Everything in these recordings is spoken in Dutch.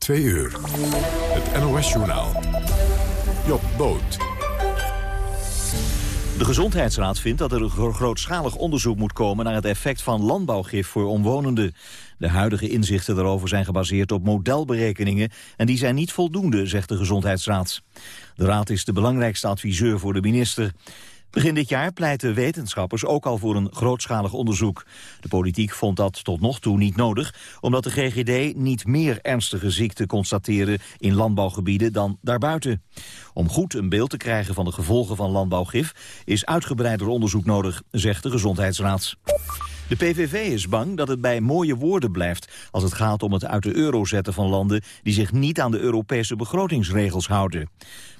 Twee uur. Het NOS-journaal. Job Boot. De Gezondheidsraad vindt dat er een grootschalig onderzoek moet komen... naar het effect van landbouwgif voor omwonenden. De huidige inzichten daarover zijn gebaseerd op modelberekeningen... en die zijn niet voldoende, zegt de Gezondheidsraad. De raad is de belangrijkste adviseur voor de minister. Begin dit jaar pleiten wetenschappers ook al voor een grootschalig onderzoek. De politiek vond dat tot nog toe niet nodig... omdat de GGD niet meer ernstige ziekten constateerde in landbouwgebieden dan daarbuiten. Om goed een beeld te krijgen van de gevolgen van landbouwgif... is uitgebreider onderzoek nodig, zegt de Gezondheidsraad. De PVV is bang dat het bij mooie woorden blijft... als het gaat om het uit de euro zetten van landen... die zich niet aan de Europese begrotingsregels houden.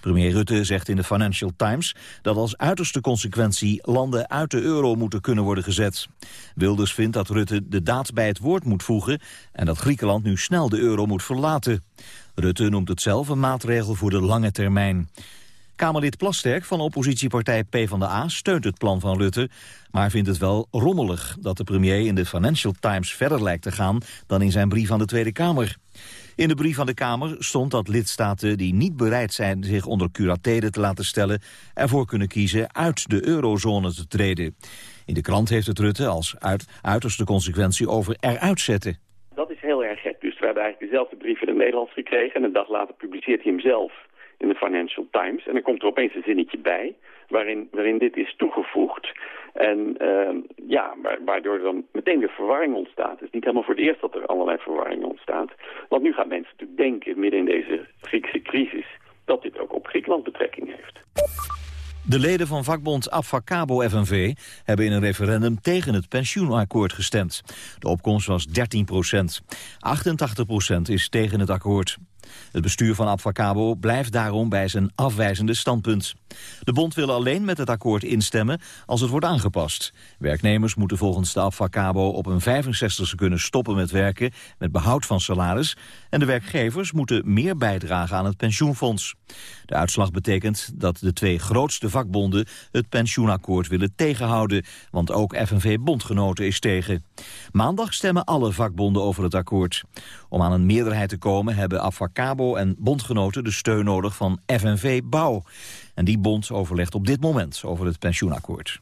Premier Rutte zegt in de Financial Times dat als uiterste consequentie landen uit de euro moeten kunnen worden gezet. Wilders vindt dat Rutte de daad bij het woord moet voegen en dat Griekenland nu snel de euro moet verlaten. Rutte noemt het zelf een maatregel voor de lange termijn. Kamerlid Plasterk van oppositiepartij PvdA steunt het plan van Rutte... maar vindt het wel rommelig dat de premier in de Financial Times verder lijkt te gaan... dan in zijn brief aan de Tweede Kamer. In de brief van de Kamer stond dat lidstaten die niet bereid zijn zich onder curatele te laten stellen, ervoor kunnen kiezen uit de eurozone te treden. In de krant heeft het Rutte als uit, uiterste consequentie over eruit zetten. Dat is heel erg gek. Dus we hebben eigenlijk dezelfde brief in het Nederlands gekregen en een dag later publiceert hij hem zelf in de Financial Times. En dan komt er opeens een zinnetje bij waarin, waarin dit is toegevoegd. En uh, ja, waardoor dan meteen weer verwarring ontstaat. Het is niet helemaal voor het eerst dat er allerlei verwarring ontstaat. Want nu gaan mensen natuurlijk denken, midden in deze Griekse crisis... dat dit ook op Griekenland betrekking heeft. De leden van vakbond Abfacabo FNV hebben in een referendum tegen het pensioenakkoord gestemd. De opkomst was 13 procent. 88 procent is tegen het akkoord. Het bestuur van Abfacabo blijft daarom bij zijn afwijzende standpunt. De bond wil alleen met het akkoord instemmen als het wordt aangepast. Werknemers moeten volgens de Abfacabo op een 65e kunnen stoppen met werken met behoud van salaris en de werkgevers moeten meer bijdragen aan het pensioenfonds. De uitslag betekent dat de twee grootste vakbonden het pensioenakkoord willen tegenhouden, want ook FNV-bondgenoten is tegen. Maandag stemmen alle vakbonden over het akkoord. Om aan een meerderheid te komen hebben Afvakabo en bondgenoten de steun nodig van FNV Bouw. En die bond overlegt op dit moment over het pensioenakkoord.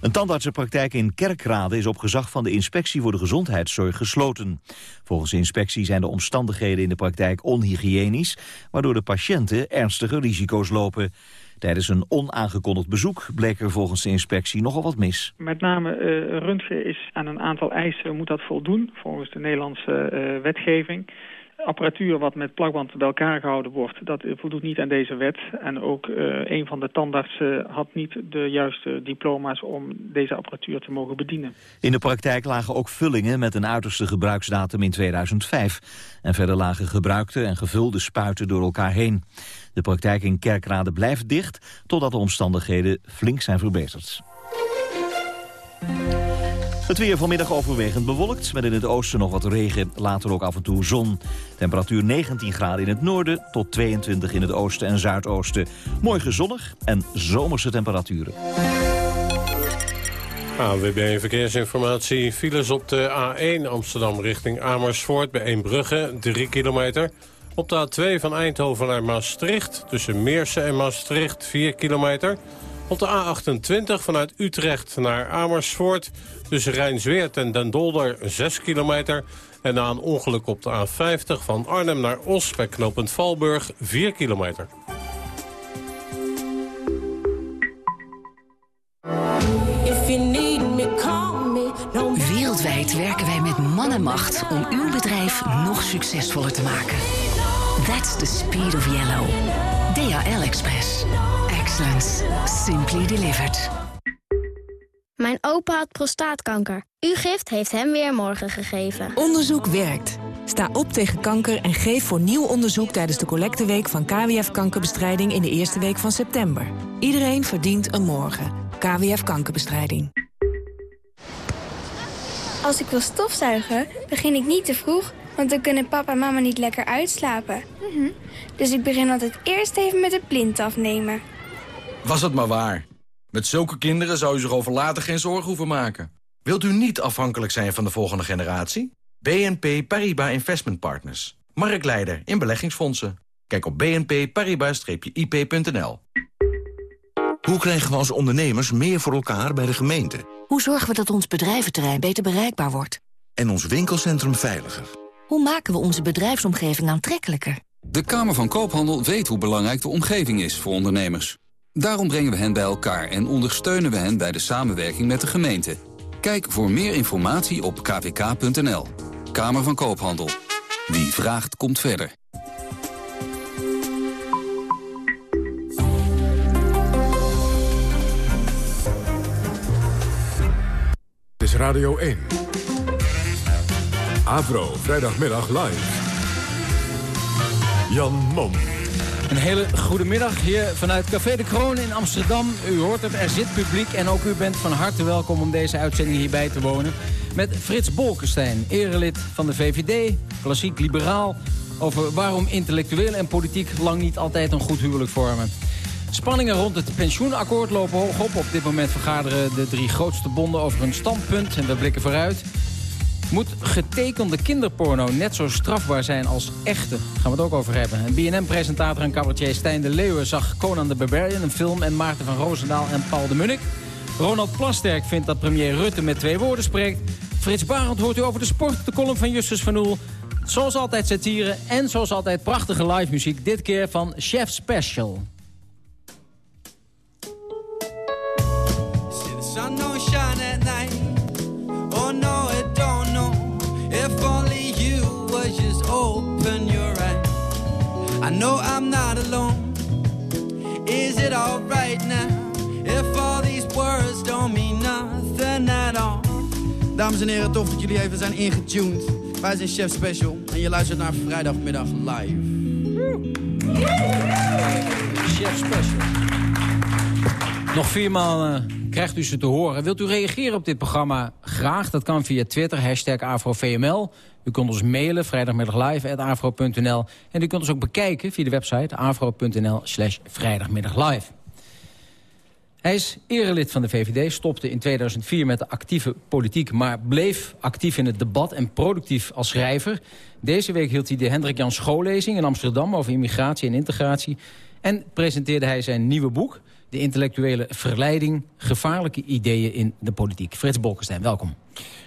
Een tandartsenpraktijk in Kerkrade is op gezag van de Inspectie voor de Gezondheidszorg gesloten. Volgens de inspectie zijn de omstandigheden in de praktijk onhygiënisch, waardoor de patiënten ernstige risico's lopen. Tijdens een onaangekondigd bezoek bleek er volgens de inspectie nogal wat mis. Met name uh, röntgen is aan een aantal eisen moet dat voldoen, volgens de Nederlandse uh, wetgeving apparatuur wat met plakband bij elkaar gehouden wordt, dat voldoet niet aan deze wet. En ook uh, een van de tandartsen had niet de juiste diploma's om deze apparatuur te mogen bedienen. In de praktijk lagen ook vullingen met een uiterste gebruiksdatum in 2005. En verder lagen gebruikte en gevulde spuiten door elkaar heen. De praktijk in Kerkrade blijft dicht totdat de omstandigheden flink zijn verbeterd. Het weer vanmiddag overwegend bewolkt, met in het oosten nog wat regen, later ook af en toe zon. Temperatuur 19 graden in het noorden tot 22 in het oosten en zuidoosten. Morgen zonnig en zomerse temperaturen. AWB Verkeersinformatie. Files op de A1 Amsterdam richting Amersfoort bij Eembrugge, 3 kilometer. Op de A2 van Eindhoven naar Maastricht tussen Meersen en Maastricht, 4 kilometer. Op de A28 vanuit Utrecht naar Amersfoort... tussen Rijnsweert en Den Dolder 6 kilometer... en na een ongeluk op de A50 van Arnhem naar Os... bij knooppunt Valburg 4 kilometer. Wereldwijd werken wij met man en macht... om uw bedrijf nog succesvoller te maken. That's the speed of yellow. DHL Express. Excellence. Simply delivered. Mijn opa had prostaatkanker. Uw gift heeft hem weer morgen gegeven. Onderzoek werkt. Sta op tegen kanker en geef voor nieuw onderzoek... tijdens de collecteweek van KWF Kankerbestrijding... in de eerste week van september. Iedereen verdient een morgen. KWF Kankerbestrijding. Als ik wil stofzuigen, begin ik niet te vroeg... want dan kunnen papa en mama niet lekker uitslapen. Dus ik begin altijd eerst even met de plint afnemen. Was het maar waar. Met zulke kinderen zou u zich over later geen zorgen hoeven maken. Wilt u niet afhankelijk zijn van de volgende generatie? BNP Paribas Investment Partners. Marktleider in beleggingsfondsen. Kijk op bnp-paribas-ip.nl. Hoe krijgen we als ondernemers meer voor elkaar bij de gemeente? Hoe zorgen we dat ons bedrijventerrein beter bereikbaar wordt? En ons winkelcentrum veiliger? Hoe maken we onze bedrijfsomgeving aantrekkelijker? De Kamer van Koophandel weet hoe belangrijk de omgeving is voor ondernemers. Daarom brengen we hen bij elkaar en ondersteunen we hen bij de samenwerking met de gemeente. Kijk voor meer informatie op kvk.nl. Kamer van Koophandel. Wie vraagt, komt verder. Dit is Radio 1. Avro, vrijdagmiddag live. Jan Mom. Een hele goede middag hier vanuit Café de Kroon in Amsterdam. U hoort het, er zit publiek en ook u bent van harte welkom om deze uitzending hierbij te wonen. Met Frits Bolkestein, erelid van de VVD, klassiek liberaal... over waarom intellectueel en politiek lang niet altijd een goed huwelijk vormen. Spanningen rond het pensioenakkoord lopen hoog op. Op dit moment vergaderen de drie grootste bonden over hun standpunt en we blikken vooruit. Moet getekende kinderporno net zo strafbaar zijn als echte? Daar gaan we het ook over hebben. En BNM-presentator en cabaretier Stijn de Leeuwen zag Conan de Barbarian, een film... en Maarten van Roosendaal en Paul de Munnik. Ronald Plasterk vindt dat premier Rutte met twee woorden spreekt. Frits Barend hoort u over de sport, de column van Justus van Oel. Zoals altijd satire en zoals altijd prachtige live muziek. Dit keer van Chef Special. Know I'm not alone. Is it alright now? If all these words don't mean nothing at all. Dames en heren, tof dat jullie even zijn ingetuned. Wij zijn Chef Special en je luistert naar vrijdagmiddag live. Chef Special. Nog viermaal krijgt u ze te horen. Wilt u reageren op dit programma? Graag. Dat kan via Twitter, hashtag AfroVML. U kunt ons mailen, vrijdagmiddaglive.afro.nl. En u kunt ons ook bekijken via de website afro.nl slash vrijdagmiddaglive. Hij is erelid van de VVD, stopte in 2004 met de actieve politiek... maar bleef actief in het debat en productief als schrijver. Deze week hield hij de Hendrik Jan Schoollezing in Amsterdam... over immigratie en integratie. En presenteerde hij zijn nieuwe boek... De intellectuele verleiding, gevaarlijke ideeën in de politiek. Frits Bolkestein, welkom.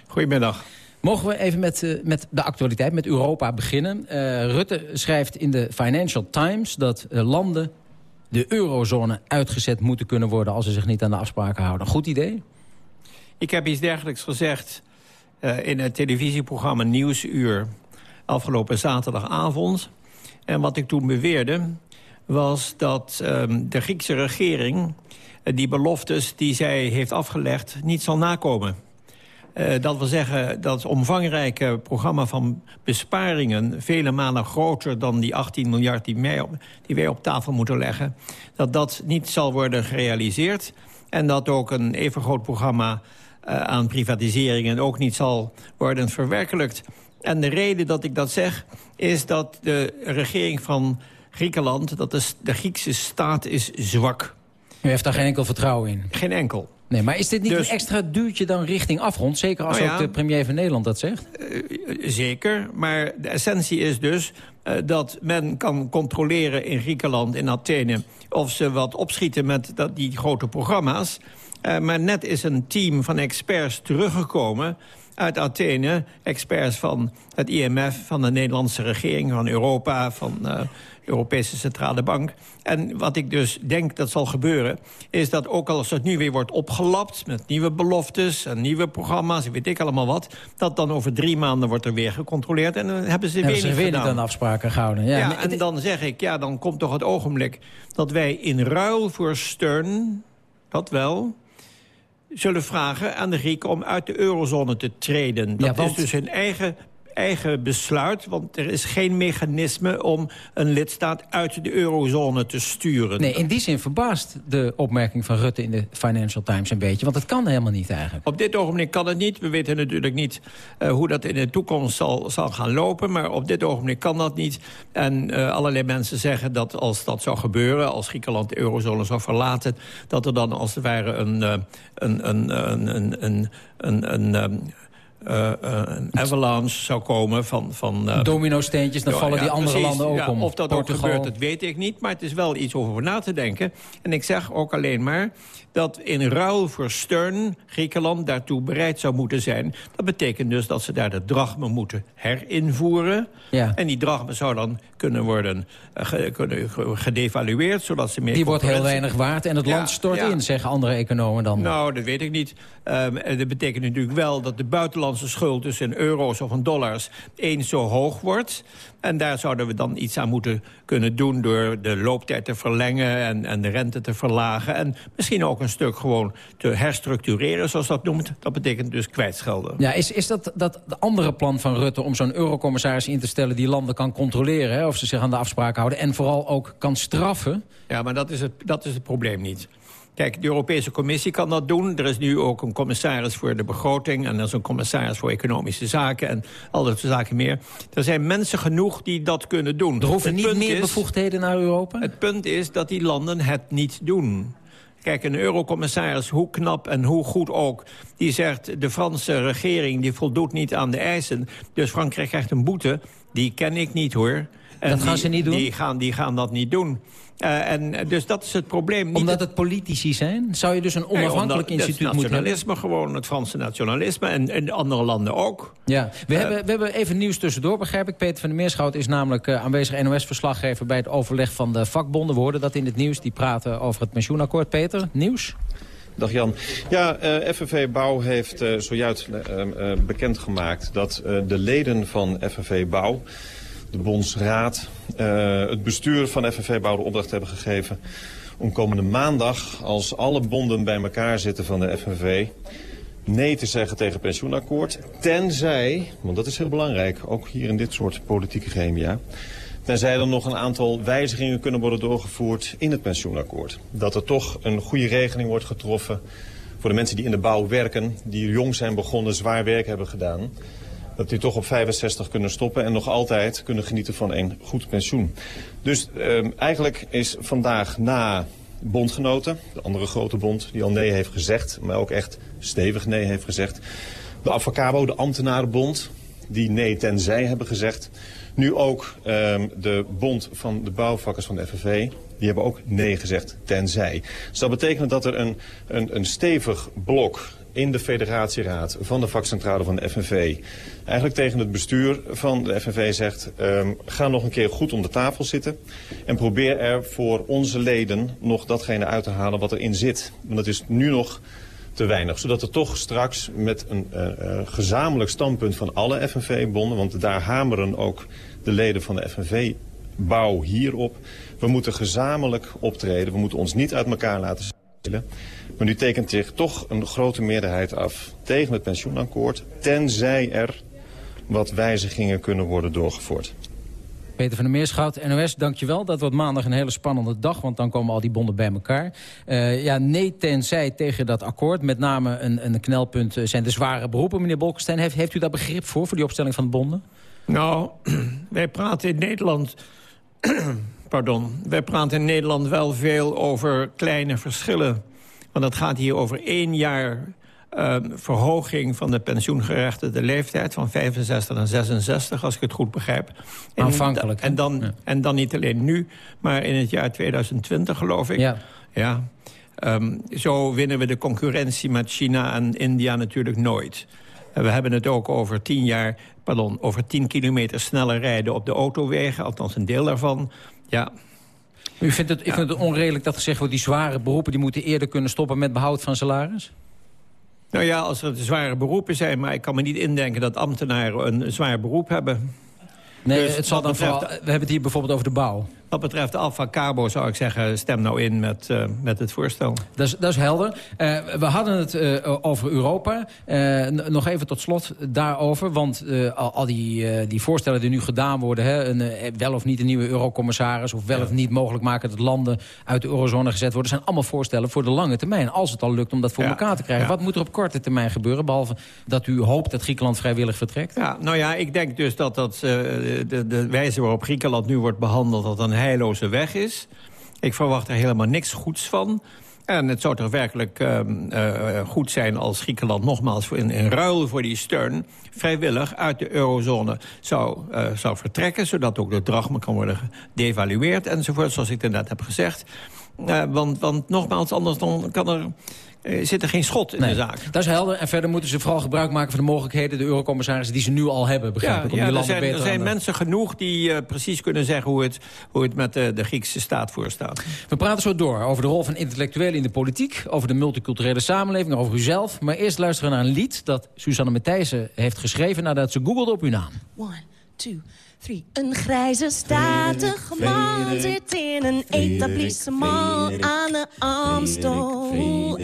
Goedemiddag. Mogen we even met, uh, met de actualiteit, met Europa beginnen? Uh, Rutte schrijft in de Financial Times dat uh, landen de eurozone uitgezet moeten kunnen worden... als ze zich niet aan de afspraken houden. Goed idee? Ik heb iets dergelijks gezegd in het televisieprogramma Nieuwsuur... afgelopen zaterdagavond. En wat ik toen beweerde was dat um, de Griekse regering... die beloftes die zij heeft afgelegd niet zal nakomen. Uh, dat wil zeggen dat het omvangrijke programma van besparingen... vele malen groter dan die 18 miljard die, mij op, die wij op tafel moeten leggen... dat dat niet zal worden gerealiseerd. En dat ook een even groot programma uh, aan privatiseringen... ook niet zal worden verwerkelijkt. En de reden dat ik dat zeg is dat de regering van Griekenland... dat de, de Griekse staat is zwak. U heeft daar geen enkel vertrouwen in? Geen enkel. Nee, maar is dit niet dus, een extra duwtje dan richting afgrond? Zeker als nou ja, ook de premier van Nederland dat zegt? Uh, zeker, maar de essentie is dus uh, dat men kan controleren in Griekenland, in Athene... of ze wat opschieten met dat, die grote programma's. Uh, maar net is een team van experts teruggekomen uit Athene. Experts van het IMF, van de Nederlandse regering, van Europa... van uh, Europese Centrale Bank. En wat ik dus denk dat zal gebeuren... is dat ook als het nu weer wordt opgelapt... met nieuwe beloftes en nieuwe programma's, weet ik allemaal wat... dat dan over drie maanden wordt er weer gecontroleerd... en dan hebben ze hebben weer, ze niet, weer gedaan. niet aan de afspraken gehouden. Ja, ja en dan zeg ik, ja, dan komt toch het ogenblik... dat wij in ruil voor steun, dat wel zullen vragen aan de Grieken om uit de eurozone te treden. Dat ja, is dus hun eigen, eigen besluit, want er is geen mechanisme... om een lidstaat uit de eurozone te sturen. Nee, in die zin verbaast de opmerking van Rutte in de Financial Times een beetje. Want het kan helemaal niet eigenlijk. Op dit ogenblik kan het niet. We weten natuurlijk niet uh, hoe dat in de toekomst zal, zal gaan lopen. Maar op dit ogenblik kan dat niet. En uh, allerlei mensen zeggen dat als dat zou gebeuren... als Griekenland de eurozone zou verlaten... dat er dan als het ware een, uh, een, een, een, een, een, een, een uh, een avalanche zou komen van... van uh, Domino-steentjes, dan vallen die andere landen ook om. Of dat Portugal. ook gebeurt, dat weet ik niet. Maar het is wel iets over na te denken. En ik zeg ook alleen maar dat in ruil voor steun Griekenland daartoe bereid zou moeten zijn. Dat betekent dus dat ze daar de drachme moeten herinvoeren. Ja. En die drachme zou dan kunnen worden ge, kunnen gedevalueerd, zodat ze meer... Die wordt heel weinig waard en het ja, land stort ja. in, zeggen andere economen dan. Nou, dat weet ik niet. Um, dat betekent natuurlijk wel dat de buitenlandse schuld... dus in euro's of in dollars eens zo hoog wordt. En daar zouden we dan iets aan moeten kunnen doen... door de looptijd te verlengen en, en de rente te verlagen. En misschien ook een stuk gewoon te herstructureren, zoals dat noemt. Dat betekent dus kwijtschelden. Ja, is, is dat dat de andere plan van Rutte om zo'n eurocommissaris in te stellen... die landen kan controleren, hè, of ze zich aan de afspraken houden... en vooral ook kan straffen? Ja, maar dat is het, dat is het probleem niet. Kijk, de Europese Commissie kan dat doen. Er is nu ook een commissaris voor de begroting... en er is een commissaris voor economische zaken en al dat soort zaken meer. Er zijn mensen genoeg die dat kunnen doen. Er hoeven niet meer is, bevoegdheden naar Europa? Het punt is dat die landen het niet doen. Kijk, een eurocommissaris, hoe knap en hoe goed ook... die zegt, de Franse regering die voldoet niet aan de eisen... dus Frankrijk krijgt een boete. Die ken ik niet, hoor. En dat gaan die, ze niet doen? Die gaan, die gaan dat niet doen. Uh, en dus dat is het probleem. Niet omdat het politici zijn? Zou je dus een onafhankelijk nee, instituut moeten hebben? Het nationalisme gewoon, het Franse nationalisme en, en andere landen ook. Ja, we, uh, hebben, we hebben even nieuws tussendoor, begrijp ik. Peter van der Meerschout is namelijk uh, aanwezig NOS-verslaggever... bij het overleg van de vakbonden. We hoorden dat in het nieuws. Die praten over het pensioenakkoord. Peter, nieuws? Dag Jan. Ja, uh, FNV Bouw heeft uh, zojuist uh, bekendgemaakt dat de leden van FNV Bouw de bondsraad, het bestuur van FNV Bouw de opdracht hebben gegeven... om komende maandag, als alle bonden bij elkaar zitten van de FNV... nee te zeggen tegen pensioenakkoord. Tenzij, want dat is heel belangrijk, ook hier in dit soort politieke gremia... tenzij er nog een aantal wijzigingen kunnen worden doorgevoerd in het pensioenakkoord. Dat er toch een goede regeling wordt getroffen voor de mensen die in de bouw werken... die jong zijn begonnen, zwaar werk hebben gedaan dat die toch op 65 kunnen stoppen en nog altijd kunnen genieten van een goed pensioen. Dus uh, eigenlijk is vandaag na bondgenoten, de andere grote bond die al nee heeft gezegd, maar ook echt stevig nee heeft gezegd. De Avocabo, de ambtenarenbond, die nee tenzij hebben gezegd. Nu ook uh, de bond van de bouwvakkers van de FNV, die hebben ook nee gezegd tenzij. Dus dat betekent dat er een, een, een stevig blok in de federatieraad van de vakcentrale van de FNV... eigenlijk tegen het bestuur van de FNV zegt... Um, ga nog een keer goed om de tafel zitten... en probeer er voor onze leden nog datgene uit te halen wat erin zit. Want dat is nu nog te weinig. Zodat er toch straks met een uh, uh, gezamenlijk standpunt van alle FNV-bonden... want daar hameren ook de leden van de FNV bouw hierop. We moeten gezamenlijk optreden. We moeten ons niet uit elkaar laten spelen. Maar nu tekent zich toch een grote meerderheid af tegen het pensioenakkoord... tenzij er wat wijzigingen kunnen worden doorgevoerd. Peter van der Meerschout, NOS, dankjewel. Dat wordt maandag een hele spannende dag, want dan komen al die bonden bij elkaar. Uh, ja, nee tenzij tegen dat akkoord. Met name een, een knelpunt zijn de zware beroepen. Meneer Bolkestein, heeft, heeft u daar begrip voor, voor die opstelling van de bonden? Nou, wij praten in Nederland... Pardon. Wij praten in Nederland wel veel over kleine verschillen. Want het gaat hier over één jaar uh, verhoging van de pensioengerechtigde leeftijd... van 65 naar 66, als ik het goed begrijp. En, Aanvankelijk. En dan, ja. en dan niet alleen nu, maar in het jaar 2020, geloof ik. Ja. ja. Um, zo winnen we de concurrentie met China en India natuurlijk nooit. We hebben het ook over 10 jaar, pardon, over 10 kilometer sneller rijden op de autowegen. Althans een deel daarvan. Ja, u vindt het, ik vind het onredelijk dat gezegd wordt... die zware beroepen die moeten eerder kunnen stoppen met behoud van salaris? Nou ja, als er zware beroepen zijn... maar ik kan me niet indenken dat ambtenaren een zwaar beroep hebben. Nee, dus het zal dan betreft, vooral, we hebben het hier bijvoorbeeld over de bouw. Wat betreft Alfa Cabo zou ik zeggen, stem nou in met, uh, met het voorstel. Dat is, dat is helder. Uh, we hadden het uh, over Europa. nog even tot slot daarover. Want al, al die, die voorstellen die nu gedaan worden... Hè, een, wel of niet een nieuwe eurocommissaris... of wel ja. of niet mogelijk maken dat landen uit de eurozone gezet worden... zijn allemaal voorstellen voor de lange termijn. Als het al lukt om dat voor ja. elkaar te krijgen. Ja. Wat moet er op korte termijn gebeuren? Behalve dat u hoopt dat Griekenland vrijwillig vertrekt? Ja, nou ja, ik denk dus dat, dat de, de wijze waarop Griekenland nu wordt behandeld... dat een heilloze weg is. Ik verwacht er helemaal niks goeds van. En het zou toch werkelijk ehm, eh, goed zijn als Griekenland nogmaals... In, in ruil voor die steun vrijwillig uit de eurozone zou, eh, zou vertrekken... zodat ook de drachma kan worden gedevalueerd enzovoort, zoals ik net heb gezegd. Eh, want, want nogmaals, anders dan kan er eh, zit er geen schot in Nee, de zaak. Dat is helder. En verder moeten ze vooral gebruik maken van de mogelijkheden... de eurocommissarissen die ze nu al hebben, begrijp Ja, ik. Om ja, die er zijn, er zijn de- mensen genoeg die eh, precies kunnen zeggen... hoe het, hoe het met de, de Griekse staat voorstaat. We praten zo door over de rol van intellectuelen in de politiek... over de multiculturele samenleving, over uzelf. Maar eerst luisteren naar een lied dat Suzanne Matthijssen heeft geschreven... nadat ze googelde op uw naam. One, two, three. Een grijze statige man zit in een etablissement aan de Amstel.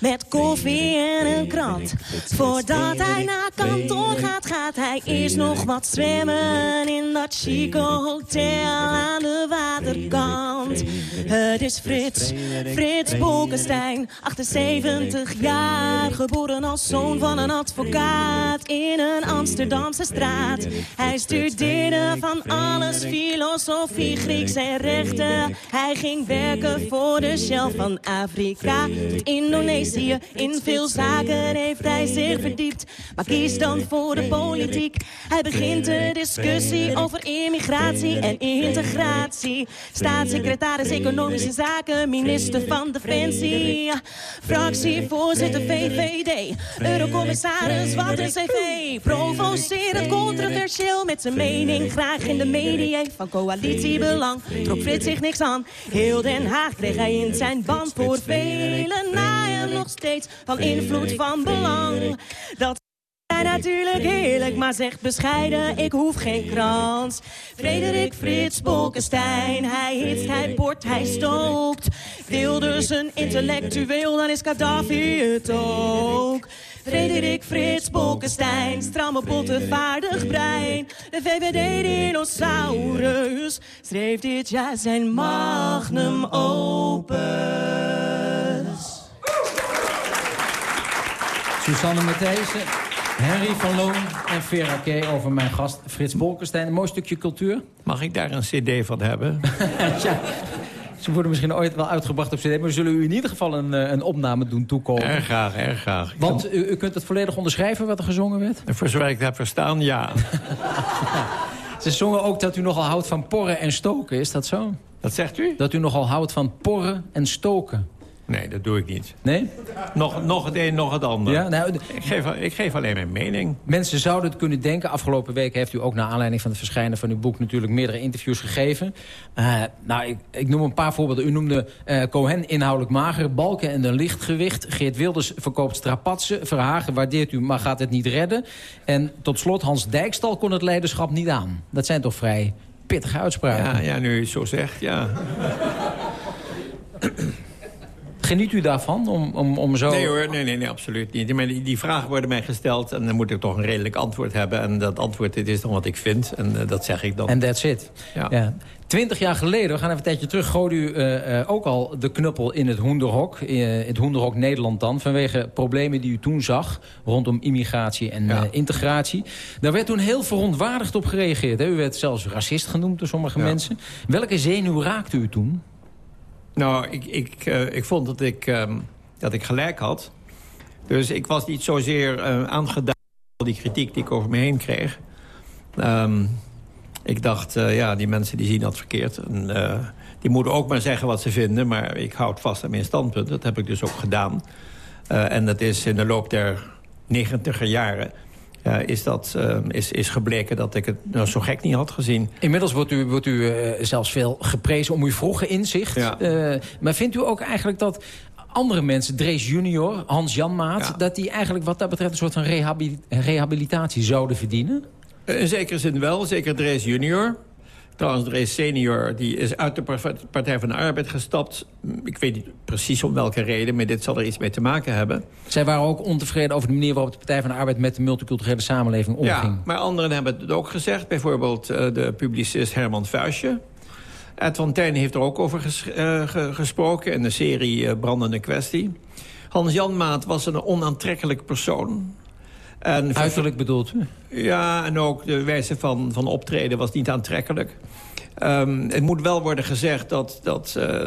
Met koffie en een krant. Voordat hij naar kantoor gaat, gaat hij eerst nog wat zwemmen in dat chique hotel aan de waterkant. Het is Frits, Frits Bolkestein, 78 jaar, geboren als zoon van een advocaat in een Amsterdamse straat. Hij studeerde van alles, filosofie, Grieks en rechten. Hij ging werken voor de Shell van Afrika tot Indonesië. In veel zaken heeft hij zich verdiept, maar kiest dan voor de politiek. Hij begint de discussie over immigratie en integratie. Staatssecretaris Economische Zaken, minister van Defensie. Fractievoorzitter VVD, eurocommissaris, wat een cv. Provocerend controversieel met zijn mening, graag in de media van coalitiebelang. Trok Frits zich niks aan, heel Den Haag kreeg hij in zijn band voor velen na nog steeds van invloed van belang. Dat hij natuurlijk heerlijk, maar zegt bescheiden, ik hoef geen krans. Frederik Frits Bolkestein, hij hitst, hij port, hij stookt. Wilders een intellectueel, dan is Gaddafi het ook. Frederik Frits Bolkestein, stramme botten, vaardig brein. De VVD-dinosaurus schreef dit jaar zijn magnum opus. Susanne Matthijssen, Henry van Loon en Vera K. over mijn gast Frits Bolkestein. Een mooi stukje cultuur. Mag ik daar een cd van hebben? ja, ze worden misschien ooit wel uitgebracht op cd... maar we zullen u in ieder geval een, eh, een opname doen toekomen. Erg graag, erg graag. Ik Want u, u kunt het volledig onderschrijven wat er gezongen werd? kan- Voor zover ik verstaan, ja. Ze zongen ook dat u nogal houdt van porren en stoken. Is dat zo? Wat zegt u? Dat u nogal houdt van porren en stoken. Nee, dat doe ik niet. Nee? Nog, nog het een, nog het ander. Ja, nou, ik, geef, ik geef alleen mijn mening. Mensen zouden het kunnen denken. Afgelopen week heeft u ook naar aanleiding van het verschijnen van uw boek... natuurlijk meerdere interviews gegeven. Eh, nou, ik, ik noem een paar voorbeelden. U noemde eh, Cohen inhoudelijk mager, Balken en een lichtgewicht. Geert Wilders verkoopt strapatsen. Verhagen waardeert u, maar gaat het niet redden. En tot slot, Hans Dijkstal kon het leiderschap niet aan. Dat zijn toch vrij pittige uitspraken. Ja, ja, nu u het zo zegt, ja. Geniet u daarvan om, om, om zo... Nee hoor, nee, nee, nee, absoluut niet. Die, die vragen worden mij gesteld en dan moet ik toch een redelijk antwoord hebben. En dat antwoord dit is dan wat ik vind en eh, dat zeg ik dan. En that's it. Ja. Ja. Twintig jaar geleden, we gaan even een tijdje terug... gooide u eh, eh, ook al de knuppel in het hoenderhok. eh, het hoenderhok Nederland dan. Vanwege problemen die u toen zag rondom immigratie en integratie. Daar werd toen heel verontwaardigd op gereageerd. Hè? U werd zelfs racist genoemd door sommige mensen. Welke zenuw raakte u toen? Nou, ik, ik, eh, ik vond dat ik, ehm, dat ik gelijk had. Dus ik was niet zozeer eh, aangedaan door die kritiek die ik over me heen kreeg. Ehm, ik dacht, eh, ja, die mensen die zien dat verkeerd. En, die moeten ook maar zeggen wat ze vinden. Maar ik houd vast aan mijn standpunt. Dat heb ik dus ook gedaan. En dat is in de loop der negentiger jaren... eh, is, dat, eh, is, is gebleken dat ik het nou, zo gek niet had gezien. Inmiddels wordt u, wordt u eh, zelfs veel geprezen om uw vroege inzicht. Ja. Maar vindt u ook eigenlijk dat andere mensen, Drees junior, Hans Janmaat... dat die eigenlijk wat dat betreft een soort van rehabi- rehabilitatie zouden verdienen? In zekere zin wel, zeker Drees junior. Trouwens, Drees senior die is uit de Par- Partij van de Arbeid gestapt. Ik weet niet precies om welke reden, maar dit zal er iets mee te maken hebben. Zij waren ook ontevreden over de manier waarop de Partij van de Arbeid... met de multiculturele samenleving omging. Ja, maar anderen hebben het ook gezegd. Bijvoorbeeld eh, de publicist Herman Vuistje. Ed van Tijn heeft er ook over ges- eh, ge- gesproken in de serie eh, Brandende Kwestie. Hans Janmaat was een onaantrekkelijk persoon. En Uiterlijk bedoelt u? Ja, en ook de wijze van, van optreden was niet aantrekkelijk. Um, het moet wel worden gezegd dat, dat, uh,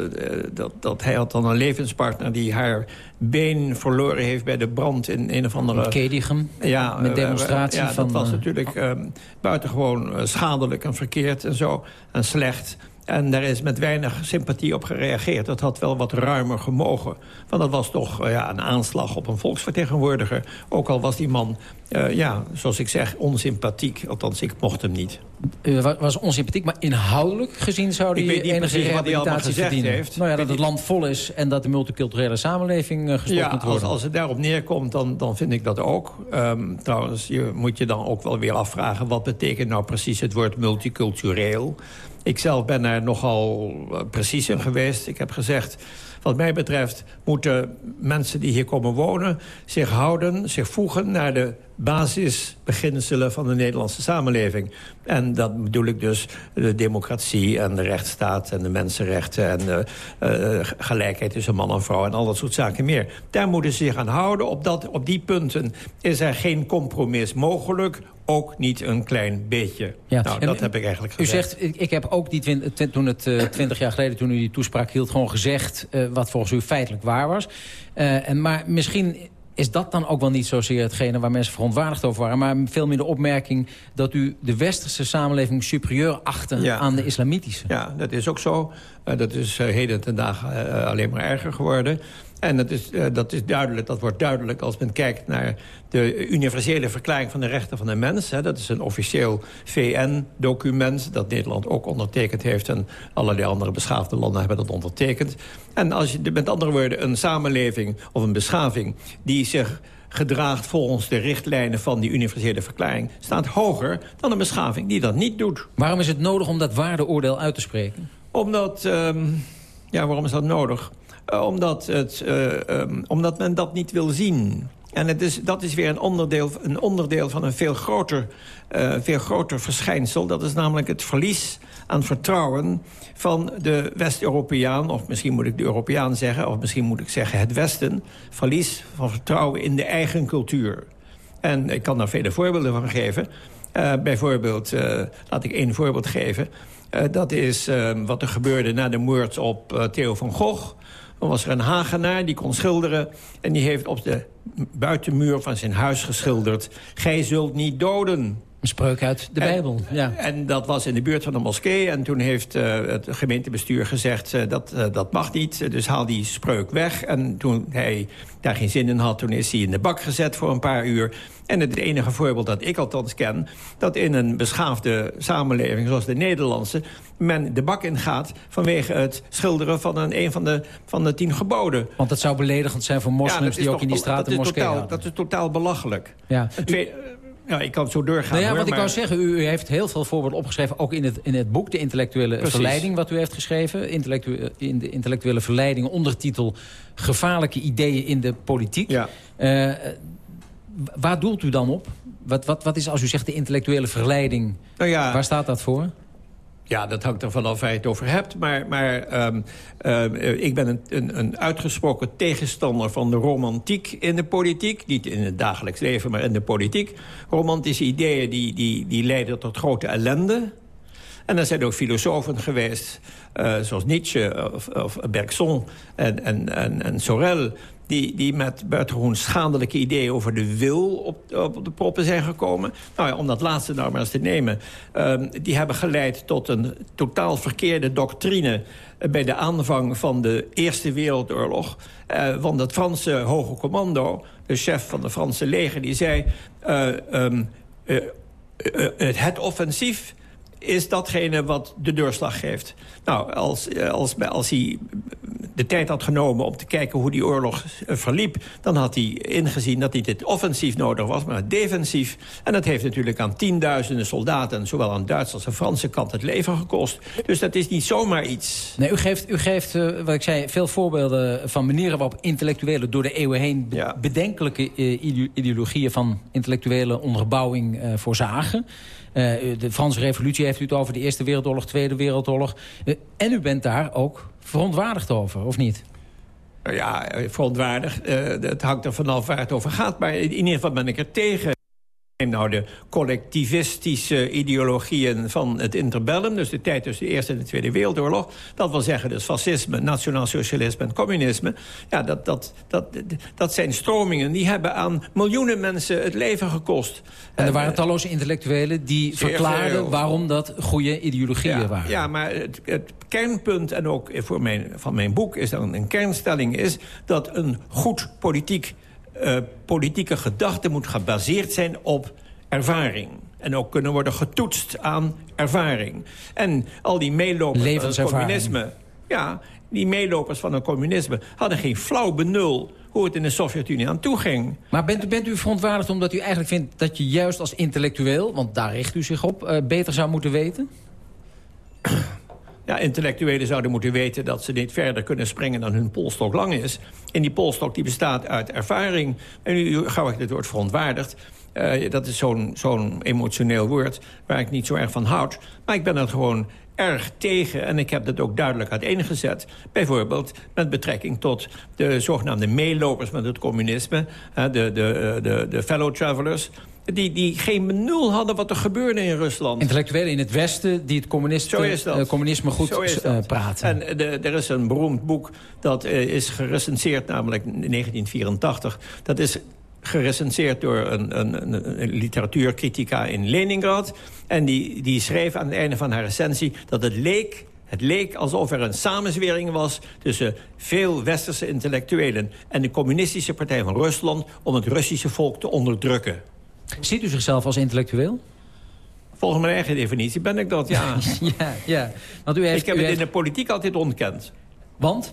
dat, dat hij had dan een levenspartner... die haar been verloren heeft bij de brand in een of andere... Kedigem, ja, met demonstratie uh, ja, van... dat was natuurlijk um, buitengewoon schadelijk en verkeerd en zo. En slecht. En daar is met weinig sympathie op gereageerd. Dat had wel wat ruimer gemogen. Want dat was toch uh, ja, een aanslag op een volksvertegenwoordiger. Ook al was die man, uh, ja, zoals ik zeg, onsympathiek. Althans, ik mocht hem niet. Uh, was onsympathiek, maar inhoudelijk gezien zou die ik weet niet enige wat hij allemaal gezegd verdienen. heeft. Nou ja, dat het land vol is en dat de multiculturele samenleving gestopt ja, moet als, worden. als het daarop neerkomt, dan, dan vind ik dat ook. Um, trouwens, je moet je dan ook wel weer afvragen... wat betekent nou precies het woord multicultureel? Ik zelf ben daar nogal precies in geweest. Ik heb gezegd, wat mij betreft moeten mensen die hier komen wonen... zich houden, zich voegen naar de basisbeginselen van de Nederlandse samenleving. En dat bedoel ik dus de democratie en de rechtsstaat en de mensenrechten... en de uh, gelijkheid tussen man en vrouw en al dat soort zaken meer. Daar moeten ze zich aan houden. Op, dat, op die punten is er geen compromis mogelijk ook niet een klein beetje. Ja. Nou, en dat u, heb ik eigenlijk U gezegd. zegt, ik, ik heb ook die toen het uh, twintig jaar geleden, toen u die toespraak hield... gewoon gezegd uh, wat volgens u feitelijk waar was. Uh, en, maar misschien is dat dan ook wel niet zozeer hetgene waar mensen verontwaardigd over waren... maar veel meer de opmerking dat u de westerse samenleving superieur achtte Ja. aan de islamitische. Ja, dat is ook zo. Uh, dat is uh, heden ten dagen uh, alleen maar erger geworden. En dat is, dat is duidelijk, dat wordt duidelijk als men kijkt naar de universele verklaring van de rechten van de mens. Hè. Dat is een officieel VN-document dat Nederland ook ondertekend heeft... en allerlei andere beschaafde landen hebben dat ondertekend. En als je met andere woorden een samenleving of een beschaving... die zich gedraagt volgens de richtlijnen van die universele verklaring... staat hoger dan een beschaving die dat niet doet. Waarom is het nodig om dat waardeoordeel uit te spreken? Omdat, um, ja, waarom is dat nodig? Uh, omdat, het, uh, um, omdat men dat niet wil zien. En het is, dat is weer een onderdeel, een onderdeel van een veel groter, uh, veel groter verschijnsel. Dat is namelijk het verlies aan vertrouwen van de West-Europeaan... of misschien moet ik de Europeaan zeggen, of misschien moet ik zeggen het Westen... verlies van vertrouwen in de eigen cultuur. En ik kan daar vele voorbeelden van geven. Bijvoorbeeld, laat ik één voorbeeld geven... Dat is uh, wat er gebeurde na de moord op Theo van Gogh. Dan was er een Hagenaar die kon schilderen... en die heeft op de buitenmuur van zijn huis geschilderd... Gij zult niet doden. Een spreuk uit de en, Bijbel, ja. En dat was in de buurt van de moskee. En toen heeft uh, het gemeentebestuur gezegd... Uh, dat, uh, dat mag niet, dus haal die spreuk weg. En toen hij daar geen zin in had... toen is hij in de bak gezet voor een paar uur. En het enige voorbeeld dat ik althans ken... dat in een beschaafde samenleving zoals de Nederlandse... men de bak ingaat vanwege het schilderen van een, een van, de, van de tien geboden. Want dat zou beledigend zijn voor moslims ja, die ook in die straat een moskee totaal, hadden. Dat is totaal belachelijk. Ja. Ja, ik kan het zo doorgaan. Nou ja, hoor, wat ik maar... wou zeggen, u, u, heeft heel veel voorbeelden opgeschreven... ook in het, in het boek De Intellectuele Precies. Verleiding, wat u heeft geschreven. Intellectu in de Intellectuele Verleiding, ondertitel... Gevaarlijke ideeën in de politiek. Ja. Uh, waar doelt u dan op? Wat, wat, wat is als u zegt de intellectuele verleiding? Nou ja, waar staat dat voor? Ja, dat hangt er vanaf waar je het over hebt. Maar, maar um, uh, ik ben een, een, een, uitgesproken tegenstander van de romantiek in de politiek. Niet in het dagelijks leven, maar in de politiek. Romantische ideeën die, die, die leiden tot grote ellende. En er zijn ook filosofen geweest, uh, zoals Nietzsche of, of Bergson en, en, en, en Sorel... Die, die met buitengewoon schadelijke ideeën over de wil op, op de proppen zijn gekomen. Nou ja, om dat laatste nou maar eens te nemen. Um, die hebben geleid tot een totaal verkeerde doctrine... bij de aanvang van de Eerste Wereldoorlog. Uh, want het Franse hoge commando, de chef van de Franse leger... die zei, uh, um, het offensief is datgene wat de doorslag geeft. Nou, als, als, als hij de tijd had genomen om te kijken hoe die oorlog verliep... dan had hij ingezien dat niet het offensief nodig was, maar defensief. En dat heeft natuurlijk aan tienduizenden soldaten... zowel aan de Duitse als de Franse kant het leven gekost. Dus dat is niet zomaar iets. Nee, u geeft, u geeft uh, wat ik zei, veel voorbeelden van manieren... waarop intellectuelen door de eeuwen heen... Ja. bedenkelijke uh, ideologieën van intellectuele onderbouwing uh, voorzagen... De Franse revolutie heeft u het over, de Eerste Wereldoorlog, Tweede Wereldoorlog. En u bent daar ook verontwaardigd over, of niet? Ja, verontwaardigd. Uh, het hangt er vanaf waar het over gaat. Maar in ieder geval ben ik er tegen. Nou de collectivistische ideologieën van het interbellum... dus de tijd tussen de Eerste en de Tweede Wereldoorlog. Dat wil zeggen dus fascisme, nationaal socialisme en communisme. Ja, dat, dat, dat, dat zijn stromingen die hebben aan miljoenen mensen het leven gekost. En er waren talloze intellectuelen die verklaarden... waarom dat goede ideologieën waren. Ja, maar het, het kernpunt en ook voor mijn, van mijn boek... is dan een kernstelling is dat een goed politiek uh, politieke gedachte moet gebaseerd zijn op ervaring. En ook kunnen worden getoetst aan ervaring. En al die meelopers van het communisme... Ja, die meelopers van het communisme hadden geen flauw benul hoe het in de Sovjet-Unie aan toe ging. Maar bent, bent u verontwaardigd omdat u eigenlijk vindt dat je juist als intellectueel... want daar richt u zich op, uh, beter zou moeten weten? Ja, intellectuelen zouden moeten weten dat ze niet verder kunnen springen dan hun polstok lang is. En die polstok die bestaat uit ervaring. En nu gauw ik dit woord verontwaardigd. Uh, dat is zo'n zo'n emotioneel woord waar ik niet zo erg van houd. Maar ik ben er gewoon erg tegen en ik heb dat ook duidelijk uiteengezet. Bijvoorbeeld met betrekking tot de zogenaamde meelopers met het communisme... de, de, de, de fellow travelers die, die geen benul hadden wat er gebeurde in Rusland. Intellectuelen in het Westen die het uh, communisme goed uh, praten. En de, er is een beroemd boek dat uh, is gerecenseerd, namelijk in 1984. Dat is gerecenseerd door een, een, een, literatuurcritica in Leningrad. En die, die schreef aan het einde van haar recensie dat het leek... Het leek alsof er een samenzwering was tussen veel westerse intellectuelen... en de communistische partij van Rusland om het Russische volk te onderdrukken. Ziet u zichzelf als intellectueel? Volgens mijn eigen definitie ben ik dat, ja. ja, ja. Want u heeft, ik heb het in de politiek altijd ontkend. Want?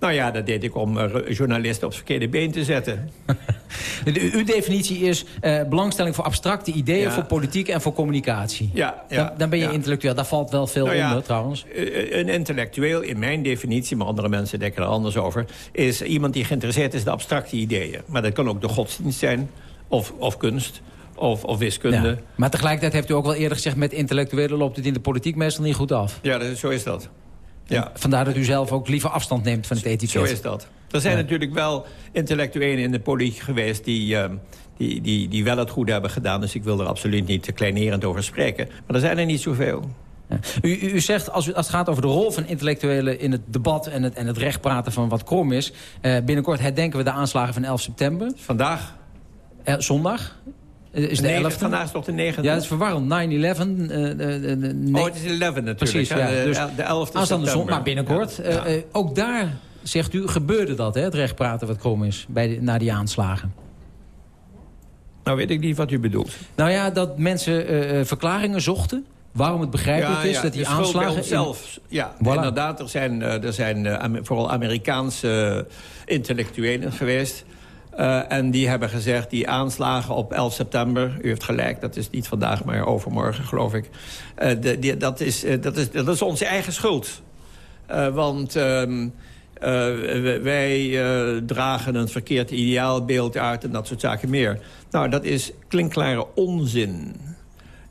Nou ja, dat deed ik om uh, journalisten op het verkeerde been te zetten. uw definitie is uh, belangstelling voor abstracte ideeën... Ja. voor politiek en voor communicatie. Ja, ja, dan, dan ben je intellectueel. Daar valt wel veel nou onder, trouwens. Uh, een intellectueel, in mijn definitie... maar andere mensen denken er anders over... is iemand die geïnteresseerd is in abstracte ideeën. Maar dat kan ook de godsdienst zijn of, of kunst of, of wiskunde. Ja. Maar tegelijkertijd heeft u ook wel eerder gezegd... met intellectuelen loopt het in de politiek meestal niet goed af. Ja, dat, zo is dat. Ja. vandaar dat u zelf ook liever afstand neemt van het etiket. Zo is dat. Er zijn natuurlijk wel intellectuelen in de politiek geweest... Die, uh, die, die, die wel het goed hebben gedaan. Dus ik wil er absoluut niet te kleinerend over spreken. Maar er zijn er niet zoveel. Ja. U, u, zegt, als, u, als het gaat over de rol van intellectuelen in het debat... en het, en het recht praten van wat krom is... Uh, binnenkort herdenken we de aanslagen van 11 september. Vandaag? Uh, zondag? Is de 11 Vandaag is toch de 9e? Ja, dat is verwarrend. 9-11. Uh, oh, het is 11 natuurlijk. Precies, ja. De, dus de 11e september. Zon, maar binnenkort. Ja. Uh, ook daar, zegt u, gebeurde dat, hè, het recht praten wat krom is... Bij de, na die aanslagen. Nou weet ik niet wat u bedoelt. Nou ja, dat mensen uh, verklaringen zochten waarom het begrijpelijk ja, is dat die aanslagen... In... zelf. Ja, voilà. inderdaad. Er zijn, er zijn vooral Amerikaanse intellectuelen geweest... Uh, en die hebben gezegd, die aanslagen op 11 september... u heeft gelijk, dat is niet vandaag, maar overmorgen, geloof ik. Uh, de, die, dat, is, uh, dat, is, dat is onze eigen schuld. want ehm, wij dragen een verkeerd ideaalbeeld uit... en dat soort zaken meer. Nou, dat is klinkklare onzin.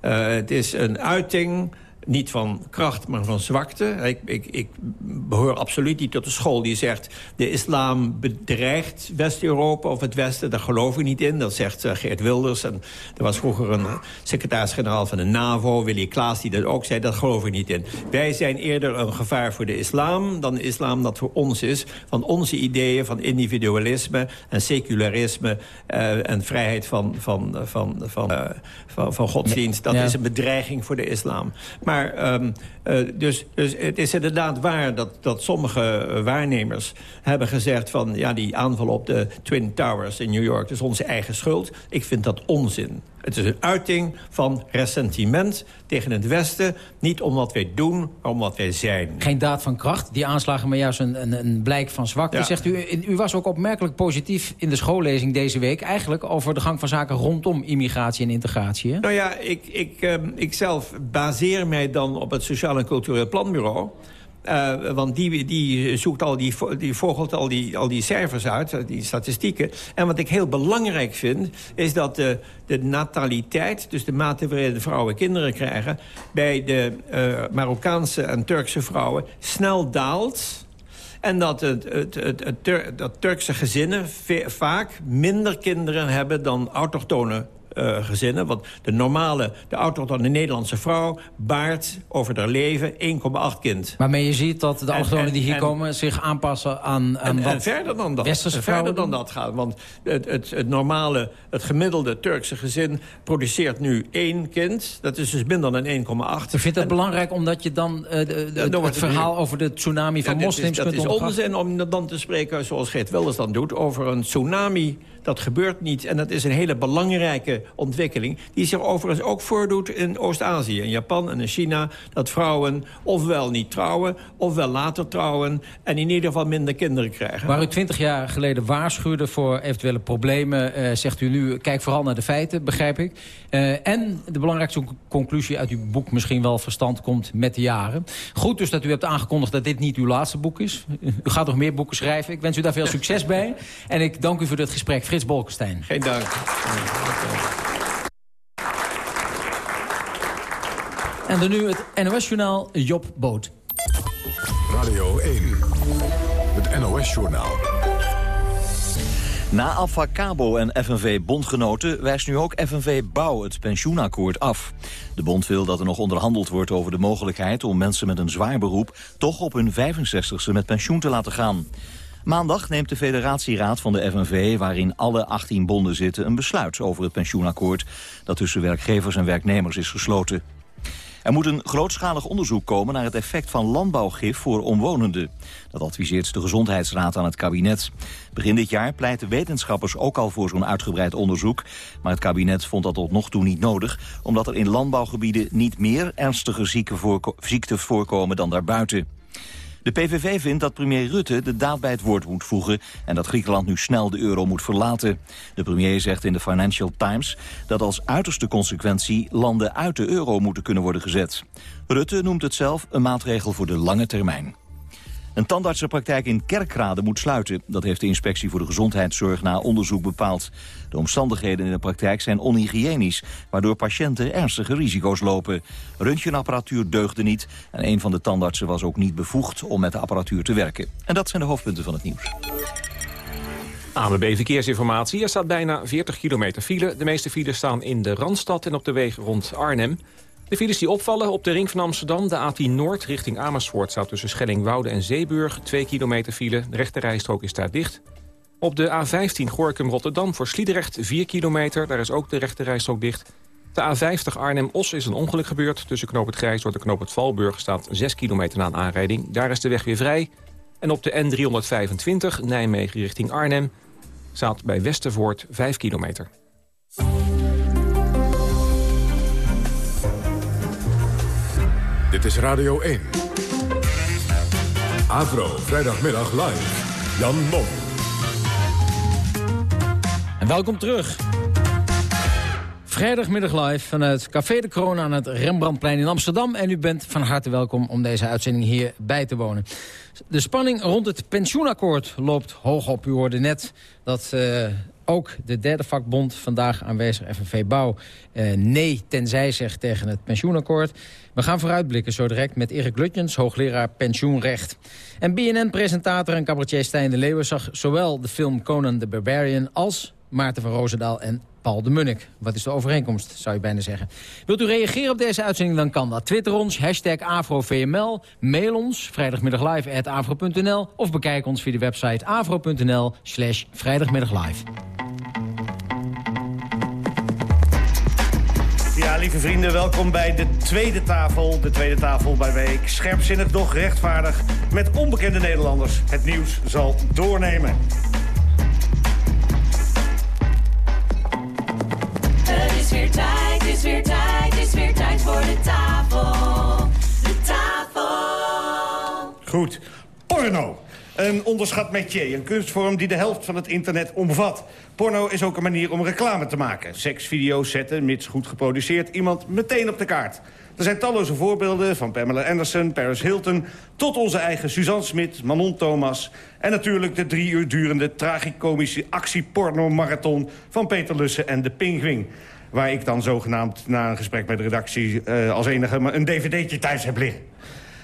het is een uiting niet van kracht, maar van zwakte. Ik, ik, ik behoor absoluut niet tot de school die zegt... de islam bedreigt West-Europa of het Westen. Daar geloof ik niet in. Dat zegt uh, Geert Wilders. En er was vroeger een secretaris-generaal van de NAVO, Willy Klaas... die dat ook zei. Dat geloof ik niet in. Wij zijn eerder een gevaar voor de islam... dan de islam dat voor ons is. Van onze ideeën van individualisme en secularisme... Uh, en vrijheid van, van, van, van, uh, van, van godsdienst. Dat ja. is een bedreiging voor de islam. Maar maar um, uh, dus, dus het is inderdaad waar dat, dat sommige waarnemers hebben gezegd van... ja, die aanval op de Twin Towers in New York is onze eigen schuld. Ik vind dat onzin. Het is een uiting van ressentiment tegen het Westen. Niet om wat wij doen, maar om wat wij zijn. Geen daad van kracht, die aanslagen maar juist een, een, een blijk van zwakte. Ja. Zegt u, u was ook opmerkelijk positief in de schoollezing deze week... eigenlijk over de gang van zaken rondom immigratie en integratie. Hè? Nou ja, ik, ik, uh, ik zelf baseer mij dan op het Sociaal en Cultureel Planbureau... Uh, want die, die zoekt al die, die vogelt al die, al die cijfers uit, die statistieken. En wat ik heel belangrijk vind, is dat de, de nataliteit... dus de mate waarin de vrouwen kinderen krijgen... bij de uh, Marokkaanse en Turkse vrouwen snel daalt... En dat, het, het, het, het dat Turkse gezinnen vaak minder kinderen hebben dan autochtone eh, gezinnen. Want de normale, de autochtone Nederlandse vrouw... baart over haar leven 1,8 kind. Waarmee je ziet dat de En- allochtonen die hier en- komen... zich aanpassen aan, aan En, wat en verder dan dat. westerse En vrouwen verder dan dat gaat. Want het, het, het normale, het gemiddelde Turkse gezin... produceert nu één kind. Dat is dus minder dan 1,8. Ik vind het belangrijk omdat je dan eh, de- de- dan het, verhaal over de tsunami van Ja, moslims is, dat kunt is onzin om dan te spreken, zoals Geert Wilders dan doet... over een tsunami. Dat gebeurt niet. En dat is een hele belangrijke ontwikkeling... die zich overigens ook voordoet in Oost-Azië. In Japan en in China. Dat vrouwen ofwel niet trouwen, ofwel later trouwen... en in ieder geval minder kinderen krijgen. Waar u twintig jaar geleden waarschuwde voor eventuele problemen... eh, zegt u nu, kijk vooral naar de feiten, begrijp ik. Eh, en de belangrijkste conclusie uit uw boek misschien wel verstand komt met de jaren. Goed dus dat u hebt aangekondigd dat dit niet uw laatste boek is. U gaat nog meer boeken schrijven. Ik wens u daar veel succes bij. En ik dank u voor dit gesprek. Frits Bolkestein. Geen dank. En dan nu het NOS-journaal Job Boot. Radio 1. Het NOS-journaal. Na Avacabo en FNV-bondgenoten wijst nu ook FNV Bouw het pensioenakkoord af. De bond wil dat er nog onderhandeld wordt over de mogelijkheid om mensen met een zwaar beroep toch op hun 65ste met pensioen te laten gaan. Maandag neemt de federatieraad van de FNV, waarin alle 18 bonden zitten, een besluit over het pensioenakkoord dat tussen werkgevers en werknemers is gesloten. Er moet een grootschalig onderzoek komen naar het effect van landbouwgif voor omwonenden. Dat adviseert de Gezondheidsraad aan het kabinet. Begin dit jaar pleiten wetenschappers ook al voor zo'n uitgebreid onderzoek. Maar het kabinet vond dat tot nog toe niet nodig... omdat er in landbouwgebieden niet meer ernstige ziekten voorkomen dan daarbuiten. De PVV vindt dat premier Rutte de daad bij het woord moet voegen... en dat Griekenland nu snel de euro moet verlaten. De premier zegt in de Financial Times dat als uiterste consequentie... landen uit de euro moeten kunnen worden gezet. Rutte noemt het zelf een maatregel voor de lange termijn. Een tandartsenpraktijk in Kerkrade moet sluiten. Dat heeft de inspectie voor de gezondheidszorg na onderzoek bepaald. De omstandigheden in de praktijk zijn onhygiënisch... waardoor patiënten ernstige risico's lopen. Röntgenapparatuur deugde niet... en een van de tandartsen was ook niet bevoegd om met de apparatuur te werken. En dat zijn de hoofdpunten van het nieuws. ANWB Verkeersinformatie. Er staat bijna 40 kilometer file. De meeste files staan in de Randstad en op de wegen rond Arnhem. De files die opvallen op de ring van Amsterdam, de A10 Noord richting Amersfoort... staat tussen Schellingwoude en Zeeburg 2 kilometer file. De rechte rijstrook is daar dicht. Op de A15 Gorkum-Rotterdam voor Sliedrecht 4 kilometer. Daar is ook de rechte rijstrook dicht. De A50 Arnhem-Os is een ongeluk gebeurd. Tussen Knoop het Grijs door de Knoop het Valburg staat 6 kilometer na een aanrijding. Daar is de weg weer vrij. En op de N325 Nijmegen richting Arnhem staat bij Westervoort 5 kilometer. Dit is Radio 1. Avro, vrijdagmiddag live. Jan Mom. En welkom terug. Vrijdagmiddag live vanuit Café de Kroon aan het Rembrandtplein in Amsterdam. En u bent van harte welkom om deze uitzending hier bij te wonen. De spanning rond het pensioenakkoord loopt hoog op. U hoorde net dat eh, ook de derde vakbond vandaag aanwezig, FNV Bouw... eh, nee tenzij zegt tegen het pensioenakkoord. We gaan vooruitblikken zo direct met Erik Lutjens, hoogleraar pensioenrecht. En BNN-presentator en cabaretier Stijn de Leeuwen zag zowel de film Conan the Barbarian... als Maarten van Roosendaal en Paul de Munnik. Wat is de overeenkomst, zou je bijna zeggen. Wilt u reageren op deze uitzending, dan kan dat. Twitter ons, hashtag AfroVML. Mail ons, vrijdagmiddaglive.afro.nl. Of bekijk ons via de website afro.nl slash vrijdagmiddaglive. Ja, lieve vrienden, welkom bij de tweede tafel. De tweede tafel bij week. Scherpzinnig, doch rechtvaardig. Met onbekende Nederlanders. Het nieuws zal doornemen. Het is weer tijd, het is weer tijd, het is weer tijd voor de tafel. De tafel. Goed. Porno. Een onderschat métier, een kunstvorm die de helft van het internet omvat. Porno is ook een manier om reclame te maken. Seksvideo's zetten, mits goed geproduceerd, iemand meteen op de kaart. Er zijn talloze voorbeelden, van Pamela Anderson, Paris Hilton... tot onze eigen Suzanne Smit, Manon Thomas... en natuurlijk de drie uur durende tragicomische actieporno-marathon... van Peter Lussen en de Pingwing. Waar ik dan zogenaamd na een gesprek met de redactie... eh, als enige een dvd'tje thuis heb liggen.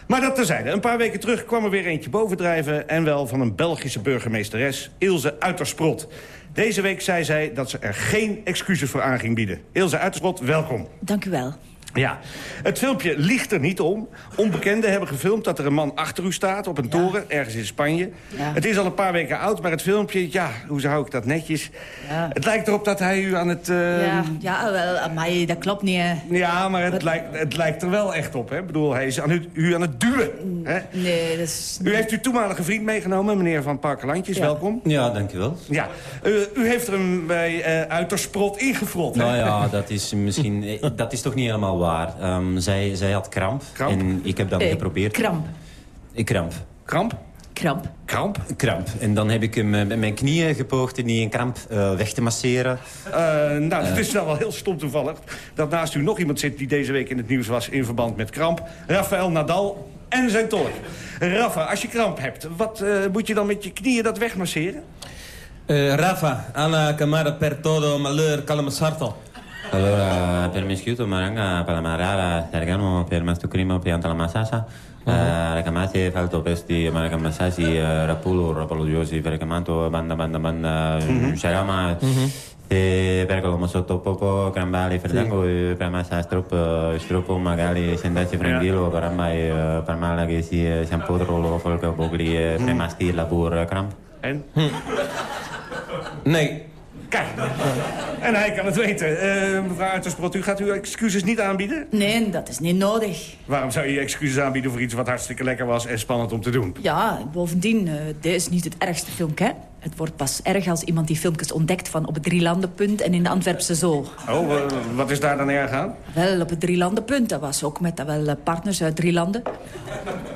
Maar dat terzijde. Een paar weken terug kwam er weer eentje bovendrijven... en wel van een Belgische burgemeesteres, Ilse Uitersprot. Deze week zei zij dat ze er geen excuses voor aan ging bieden. Ilse Uitersprot, welkom. Dank u wel. Ja, het filmpje liegt er niet om. Onbekenden hebben gefilmd dat er een man achter u staat op een toren, ergens in Spanje. Ja. Het is al een paar weken oud, maar het filmpje, ja, hoe hou ik dat netjes? Ja. Het lijkt erop dat hij u aan het... eh, Ja, ja wel, maar dat klopt niet. hè. Ja, maar het lijkt, het lijkt er wel echt op, hè? Ik bedoel, hij is aan u, u aan het duwen, hè? Nee, dat is... U heeft uw toenmalige vriend meegenomen, meneer Van Parkerlandjes, Ja. welkom. Ja, dankjewel. Ja, u, u heeft er hem bij eh Uitersprot ingefrot, hè? Nou ja, dat is misschien... eh, Dat is toch niet helemaal waar. Ehm, zij, zij had kramp. En ik heb dat Eh, geprobeerd. kramp. Ik kramp. Kramp? Kramp. Kramp? Kramp. En dan heb ik hem eh, met mijn knieën gepoogd in die kramp eh, weg te masseren. Eh, nou, het is nou wel heel stom toevallig dat naast u nog iemand zit die deze week in het nieuws was in verband met kramp. Rafael Nadal en zijn tolk. Rafa, als je kramp hebt, wat eh, moet je dan met je knieën dat wegmasseren? Eh, Rafa, alla camara per todo malheur calma sarto. Allora, per mischiuto maranga per la palamarala, sergano, per mastucrimo pianta la massasa, Racamate ah. eh, falto pesti maracamasasi, eh, rapulo, rapologiosi, vercamanto, banda, banda, banda, mhm. sciarama, mhm. e percolo sotto poco, crambali, ferdango, sì. E Massa strop, strop, magari sendarsi frangilo, caramba, e, eh, per parmala che si sampotro, lo folca, bogli, e premasti, mhm. labur, cramp. Nei, Kijk, en hij kan het weten. Eh, mevrouw Uitersprot, u gaat uw excuses niet aanbieden? Nee, dat is niet nodig. Waarom zou je excuses aanbieden voor iets wat hartstikke lekker was en spannend om te doen? Ja, bovendien, eh, dit is niet het ergste filmpje. Het wordt pas erg als iemand die filmpjes ontdekt van op het Drielandenpunt en in de Antwerpse Zoo. Oh, wat is daar dan erg aan? Wel, op het Drielandenpunt, dat was ook met dat wel eh, partners uit Drielanden.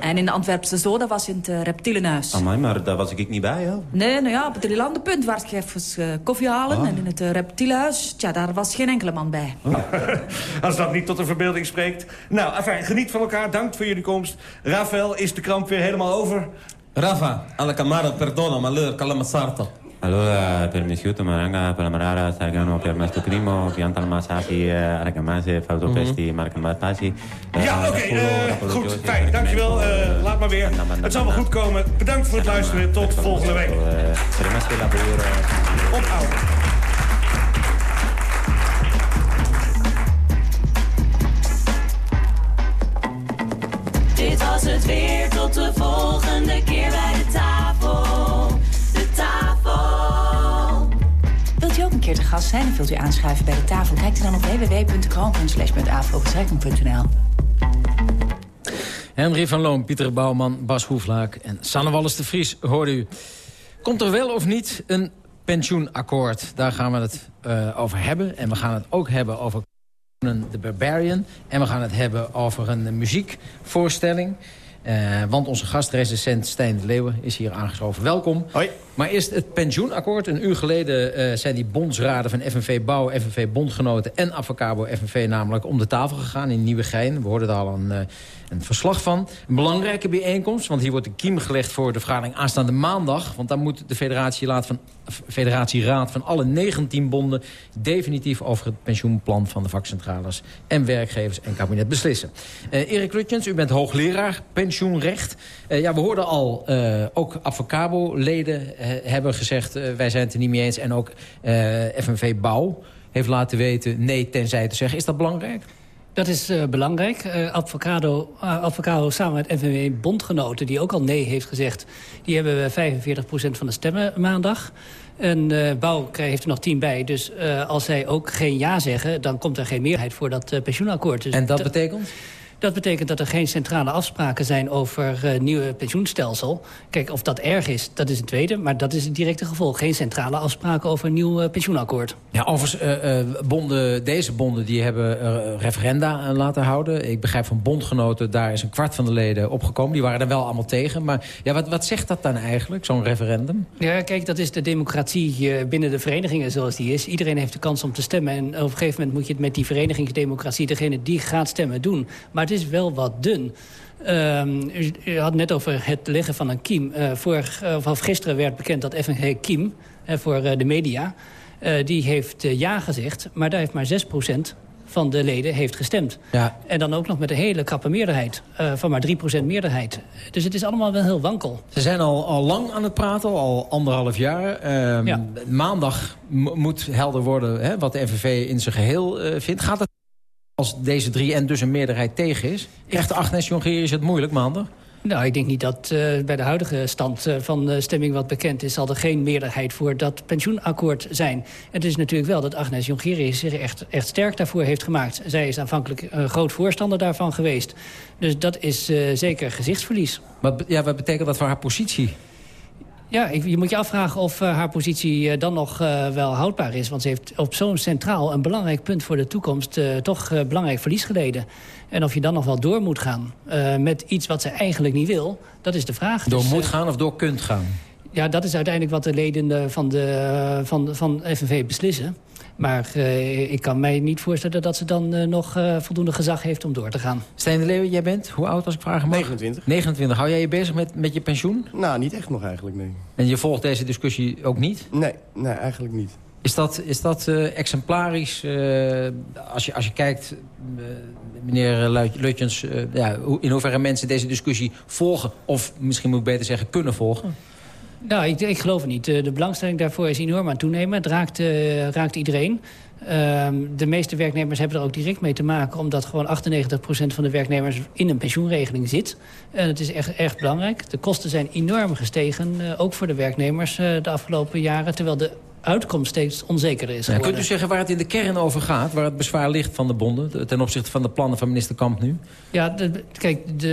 En in de Antwerpse Zoo, dat was in het eh, reptielenhuis. Amai, maar daar was ik niet bij, hè? Nee, nou ja, op het Drielandenpunt waar je even eh, koffie halen. Ah. En in het reptielenhuis, tja, daar was geen enkele man bij. Als dat niet tot de verbeelding spreekt. Nou, enfin, geniet van elkaar. Dank voor jullie komst. Rafael, is de kramp weer helemaal over? Rafa, alla camara per todo malheur calma sarto. Allora, per me schiuto maranga palamarara sargano per mastucrimo pianta la masasi rakamase falto pesti markamapasi. Ja, oké, eh, goed. Fijn, dankjewel. Eh, laat maar weer. Het zal wel goed komen. Bedankt voor het luisteren. Tot volgende week. Ophouden. Dit was het weer, tot de volgende keer bij de tafel. De tafel. Wilt u ook een keer te gast zijn of wilt u aanschuiven bij de tafel? Kijk dan op www.kroon.nl. Henry van Loon, Pieter Bouwman, Bas Hoeflaak en Sanne Wallis de Vries, hoorde u. Komt er wel of niet een pensioenakkoord? Daar gaan we het eh, over hebben. En we gaan het ook hebben over The Barbarian. En we gaan het hebben over een muziekvoorstelling. Eh, want onze gastrecensent Stijn de Leeuwen is hier aangeschoven. Welkom. Hoi. Maar eerst het pensioenakkoord. Een uur geleden eh, zijn die bondsraden van FNV Bouw, FNV Bondgenoten en Avocabo FNV namelijk om de tafel gegaan in Nieuwegein. We hoorden er al een, eh, een verslag van. Een belangrijke bijeenkomst, want hier wordt de kiem gelegd voor de vergadering aanstaande maandag. Want dan moet de federatieraad van, van alle 19 bonden definitief over het pensioenplan van de vakcentrales en werkgevers en kabinet beslissen. Eh, Erik Lutjens, u bent hoogleraar pensioenrecht. Eh, ja, we hoorden al, eh, ook Avocabo-leden hebben gezegd... wij zijn het er niet mee eens. En ook FNV Bouw heeft laten weten nee tenzij te zeggen. Is dat belangrijk? Dat is eh, belangrijk. Eh Advocado, uh, Advocado samen met FNW Bondgenoten, die ook al nee heeft gezegd... die hebben 45% van de stemmen maandag. En uh, Bouw heeft er nog 10 bij. Dus uh, als zij ook geen ja zeggen, dan komt er geen meerderheid voor dat uh, pensioenakkoord. Dus en dat betekent? Dat betekent dat er geen centrale afspraken zijn over uh, nieuwe pensioenstelsel. Kijk, of dat erg is, dat is een tweede. Maar dat is het directe gevolg. Geen centrale afspraken over een nieuw uh, pensioenakkoord. Ja, overigens, uh, bonden, deze bonden die hebben referenda laten houden. Ik begrijp van bondgenoten, daar is een kwart van de leden opgekomen. Die waren er wel allemaal tegen. Maar ja, wat, wat zegt dat dan eigenlijk, zo'n referendum? Ja, kijk, dat is de democratie binnen de verenigingen zoals die is. Iedereen heeft de kans om te stemmen. En op een gegeven moment moet je het met die verenigingsdemocratie... degene die gaat stemmen doen. Maar het is wel wat dun. Um, u, u, had net over het leggen van een kiem. Uh, vorig, uh, of gisteren werd bekend dat FNG Kiem, uh, voor de media... die heeft ja gezegd, maar daar heeft maar 6% van de leden heeft gestemd. Ja. En dan ook nog met een hele krappe meerderheid. eh, van maar 3% meerderheid. Dus het is allemaal wel heel wankel. Ze zijn al, al lang aan het praten, al anderhalf jaar. Ehm, Ja. Maandag moet helder worden hè, wat de FNV in zijn geheel eh, vindt. Gaat het als deze drie en dus een meerderheid tegen is? Krijgt Agnes Jongerius het moeilijk maandag? Nou, ik denk niet dat eh, bij de huidige stand eh, van de stemming wat bekend is... zal er geen meerderheid voor dat pensioenakkoord zijn. Het is natuurlijk wel dat Agnes Jongerius zich echt, echt sterk daarvoor heeft gemaakt. Zij is aanvankelijk groot voorstander daarvan geweest. Dus dat is eh, zeker gezichtsverlies. Wat, be- ja, wat betekent dat voor haar positie? Ja, je moet je afvragen of eh, haar positie eh, dan nog eh, wel houdbaar is. Want ze heeft op zo'n centraal een belangrijk punt voor de toekomst... toch belangrijk verlies geleden. En of je dan nog wel door moet gaan met iets wat ze eigenlijk niet wil... dat is de vraag. Door Dus, moet gaan of door kunt gaan? Ja, dat is uiteindelijk wat de leden van, de, van, van FNV beslissen. Maar eh, ik kan mij niet voorstellen dat ze dan eh, nog eh, voldoende gezag heeft om door te gaan. Stijn de Leeuwen, jij bent, hoe oud als ik vragen mag? 29. 29. Hou jij je bezig met, met je pensioen? Nou, niet echt nog eigenlijk, nee. En je volgt deze discussie ook niet? Nee, nee eigenlijk niet. Is dat, is dat eh, exemplarisch, eh, als, je, als je kijkt, meneer Lutjens... ja, hoe- in hoeverre mensen deze discussie volgen... of misschien moet ik beter zeggen, kunnen volgen? Nou, ik, ik geloof het niet. Eh, De belangstelling daarvoor is enorm aan toenemen. Het raakt, eh, raakt iedereen. Ehm, de meeste werknemers hebben er ook direct mee te maken... omdat gewoon 98% van de werknemers in een pensioenregeling zit. En het is echt erg belangrijk. De kosten zijn enorm gestegen, eh, ook voor de werknemers de afgelopen jaren... terwijl de uitkomst steeds onzekerder is Ja, geworden. kunt u zeggen waar het in de kern over gaat? Waar het bezwaar ligt van de bonden... ten opzichte van de plannen van minister Kamp nu? Ja, de- kijk, de,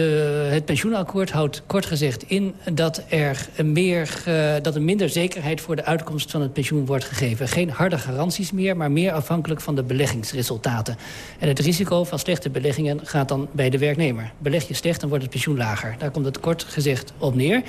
het pensioenakkoord houdt kort gezegd in dat er, meer, dat er minder zekerheid voor de uitkomst van het pensioen wordt gegeven. Geen harde garanties meer, maar meer afhankelijk van de beleggingsresultaten. En het risico van slechte beleggingen gaat dan bij de werknemer. Beleg je slecht, dan wordt het pensioen lager. Daar komt het kort gezegd op neer.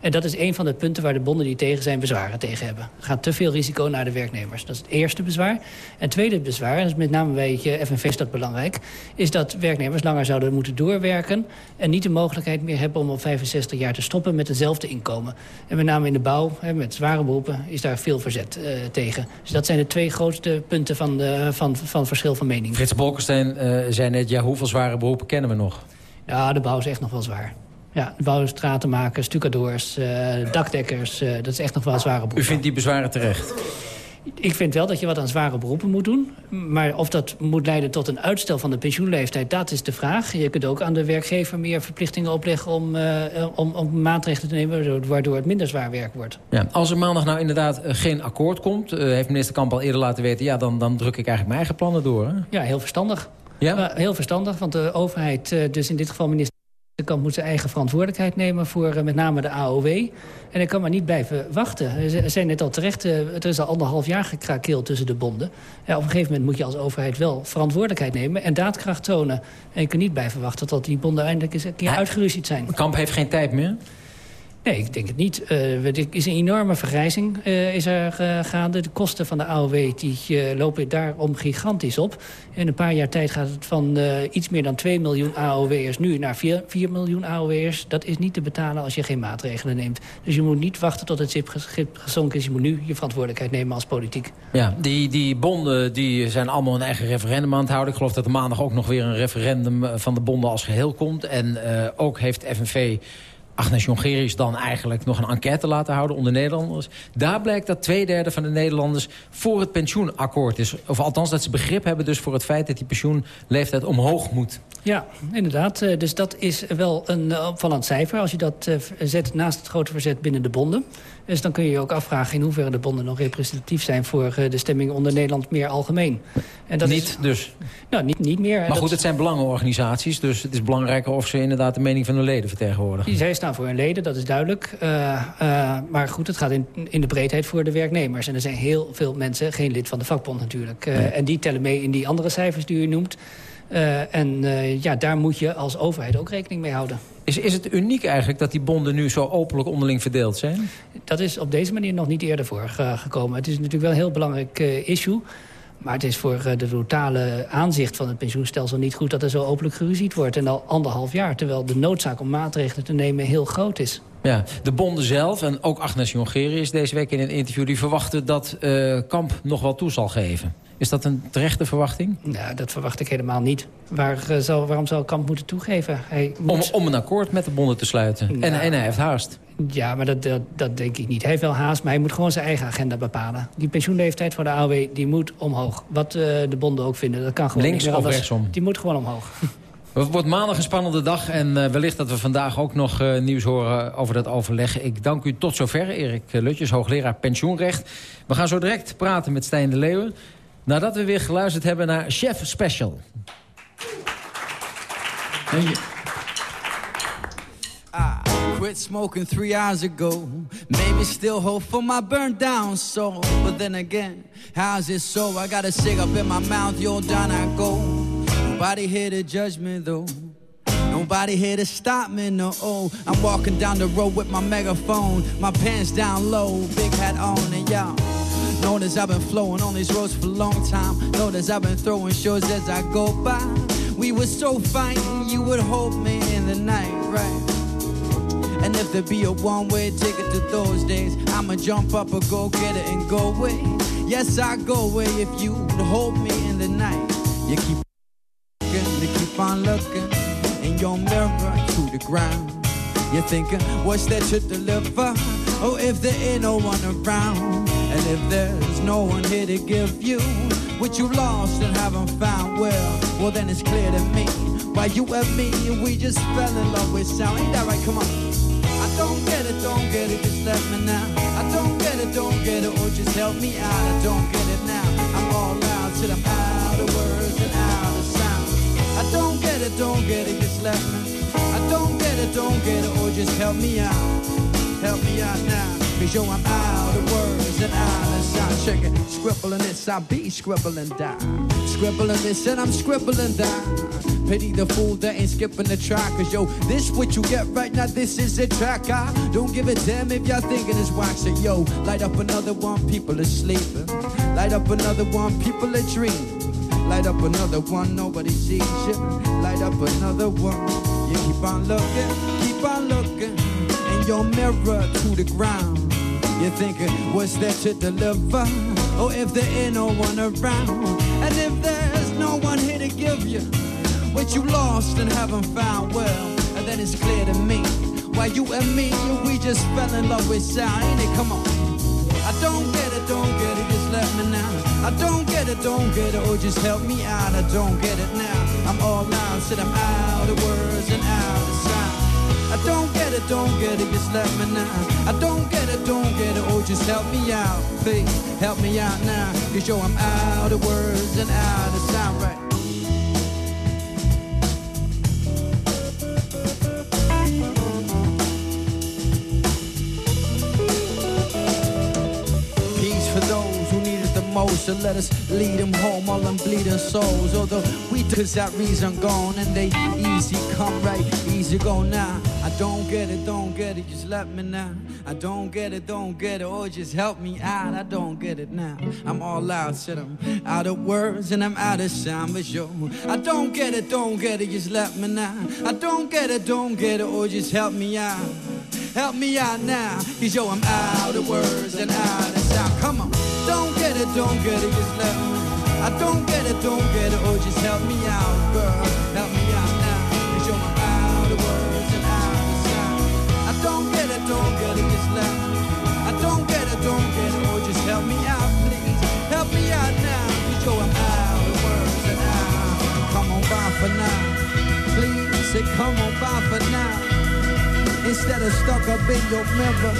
En dat is een van de punten waar de bonden die tegen zijn bezwaren tegen hebben. Gaat te veel risico naar de werknemers. Dat is het eerste bezwaar. En het tweede bezwaar, en dat is met name bij het FNV is dat belangrijk... is dat werknemers langer zouden moeten doorwerken... en niet de mogelijkheid meer hebben om op 65 jaar te stoppen met hetzelfde inkomen. En met name in de bouw, hè, met zware beroepen, is daar veel verzet eh, tegen. Dus dat zijn de twee grootste punten van, de, van, van verschil van mening. Frits Bolkestein eh, zei net, ja, hoeveel zware beroepen kennen we nog? Ja, de bouw is echt nog wel zwaar. Ja, de bouw, stratenmakers, stucadoors, eh, dakdekkers, eh, dat is echt nog wel zware beroepen. U vindt die bezwaren terecht? Ik vind wel dat je wat aan zware beroepen moet doen. Maar of dat moet leiden tot een uitstel van de pensioenleeftijd, dat is de vraag. Je kunt ook aan de werkgever meer verplichtingen opleggen om, eh, om, om maatregelen te nemen... waardoor het minder zwaar werk wordt. Ja, als er maandag nou inderdaad geen akkoord komt... heeft minister Kamp al eerder laten weten... ja, dan, dan druk ik eigenlijk mijn eigen plannen door. Hè? Ja, heel verstandig. Ja? Heel verstandig, want de overheid, dus in dit geval minister Kamp... moet zijn eigen verantwoordelijkheid nemen voor eh, met name de AOW. En ik kan maar niet blijven wachten. Ze zijn net al terecht, eh, er is al anderhalf jaar gekrakeeld tussen de bonden. Ja, op een gegeven moment moet je als overheid wel verantwoordelijkheid nemen... en daadkracht tonen. En je kunt niet blijven wachten tot die bonden eindelijk eens een keer uitgeruzied zijn. Kamp heeft geen tijd meer? Nee, ik denk het niet. Er is een enorme vergrijzing eh, is er gaande. De kosten van de AOW die, eh, lopen daarom gigantisch op. In een paar jaar tijd gaat het van iets meer dan 2 miljoen AOW'ers... nu naar 4, 4 miljoen AOW'ers. Dat is niet te betalen als je geen maatregelen neemt. Dus je moet niet wachten tot het schip gezonken is. Je moet nu je verantwoordelijkheid nemen als politiek. Ja, die, die bonden die zijn allemaal een eigen referendum aan het houden. Ik geloof dat er maandag ook nog weer een referendum van de bonden als geheel komt. En ook heeft FNV Agnes Jongerius dan eigenlijk nog een enquête laten houden onder Nederlanders. Daar blijkt dat twee derde van de Nederlanders voor het pensioenakkoord is. Of althans dat ze begrip hebben dus voor het feit dat die pensioenleeftijd omhoog moet. Ja, inderdaad. Eh, Dus dat is wel een eh, opvallend cijfer... als je dat eh, zet naast het grote verzet binnen de bonden. Dus dan kun je je ook afvragen in hoeverre de bonden nog representatief zijn... voor eh, de stemming onder Nederland meer algemeen. En dat Niet is, dus. Nou, niet, niet meer. Maar goed, het zijn belangenorganisaties. Dus het is belangrijker of ze inderdaad de mening van hun leden vertegenwoordigen. Zij staan voor hun leden, dat is duidelijk. Eh, eh, maar goed, het gaat in, in de breedheid voor de werknemers. En er zijn heel veel mensen geen lid van de vakbond natuurlijk. En die tellen mee in die andere cijfers die u noemt. Eh, en eh, ja, daar moet je als overheid ook rekening mee houden. Is, is het uniek eigenlijk dat die bonden nu zo openlijk onderling verdeeld zijn? Dat is op deze manier nog niet eerder voorgekomen. Het is natuurlijk wel een heel belangrijk eh, issue. Maar het is voor de totale aanzicht van het pensioenstelsel niet goed... dat er zo openlijk geruzied wordt. En al anderhalf jaar, terwijl de noodzaak om maatregelen te nemen heel groot is. Ja, de bonden zelf en ook Agnes Jongerius deze week in een interview... die verwachten dat Kamp nog wel toe zal geven. Is dat een terechte verwachting? Nou, dat verwacht ik helemaal niet. Waar, uh, zal, waarom zal Kamp moeten toegeven? Hij moet... om, om, een akkoord met de bonden te sluiten. Nou, en, en, hij heeft haast. Ja, maar dat, dat, dat, denk ik niet. Hij heeft wel haast, maar hij moet gewoon zijn eigen agenda bepalen. Die pensioenleeftijd voor de AOW die moet omhoog. Wat uh, de bonden ook vinden, dat kan gewoon Links niet of rechtsom? Die moet gewoon omhoog. Het wordt maandag een spannende dag en uh, wellicht dat we vandaag ook nog uh, nieuws horen over dat overleg. Ik dank u tot zover, Erik Lutjes, hoogleraar pensioenrecht. We gaan zo direct praten met Stijn de Leeuwen. Nadat we weer geluisterd hebben naar Chef Special. I quit smoking three hours ago. Maybe still hope for my burnt down soul. But then again, how's it so? I got a cigarette in my mouth, yo, down I go. Nobody here to judge me though. Nobody here to stop me, no. Oh, I'm walking down the road with my megaphone, my pants down low, big hat on, and y'all. Notice I've been flowing on these roads for a long time. Notice I've been throwing shows as I go by. We were so fine, you would hold me in the night, right? And if there be a one-way ticket to those days, I'ma jump up or go get it and go away. Yes, I go away if you would hold me in the night. You keep looking, you keep on looking in your mirror to the ground. You're thinking, what's there to deliver? Oh, if there ain't no one around, and if there's no one here to give you what you lost and haven't found, well, well then it's clear to me why you and me we just fell in love with sound. Ain't that right? Come on. I don't get it, don't get it, just let me now. I don't get it, don't get it, or just help me out. I don't get it now. I'm all out till I'm out of words and out of sound. I don't get it, don't get it, just let me. I don't get it, don't get it, or just help me out. Help me out now. Cause yo, I'm out of words of. Check it. Scribbling this, I be scribbling down. Scribbling this, and I'm scribbling down. Pity the fool that ain't skipping the track. Cause yo, this what you get right now, this is a track. I don't give a damn if y'all thinking it's wax. Yo, light up another one, people are sleeping. Light up another one, people are dreaming. Light up another one, nobody sees you. Light up another one. You keep on looking, keep on looking in your mirror to the ground. You're thinking, what's there to deliver? Oh, if there ain't no one around, and if there's no one here to give you what you lost and haven't found, well, then it's clear to me why you and me, we just fell in love with sound. Ain't it? Come on. I don't get it, don't get it, just let me now. I don't get it, don't get it, or just help me out. I don't get it now. I'm all out, said I'm out of words and out of sound. I don't get it, don't get it, just let me now. I don't get it, don't get it, oh just help me out, please. Help me out now, cause yo, I'm out of words and out of sound, right? Peace for those who need it the most, so let us lead them home, all them bleeding souls. Although we cause that reason gone, and they easy come right, easy go now. Don't get it, don't get it, just let me now. I don't get it, don't get it, or just help me out. I don't get it now. I'm all out, said I'm out of words and I'm out of sound, but yo, I don't get it, don't get it, just let me now. I don't get it, don't get it, or just help me out. Help me out now, cause yo, I'm out of words and out of sound. Come on, don't get it, don't get it, just let me. I don't get it, don't get it, or just help me out, girl. Help help me out, please. Help me out now, and out. Come on by for now, please. Say, come on by for now. Instead of stuck up in your mirror,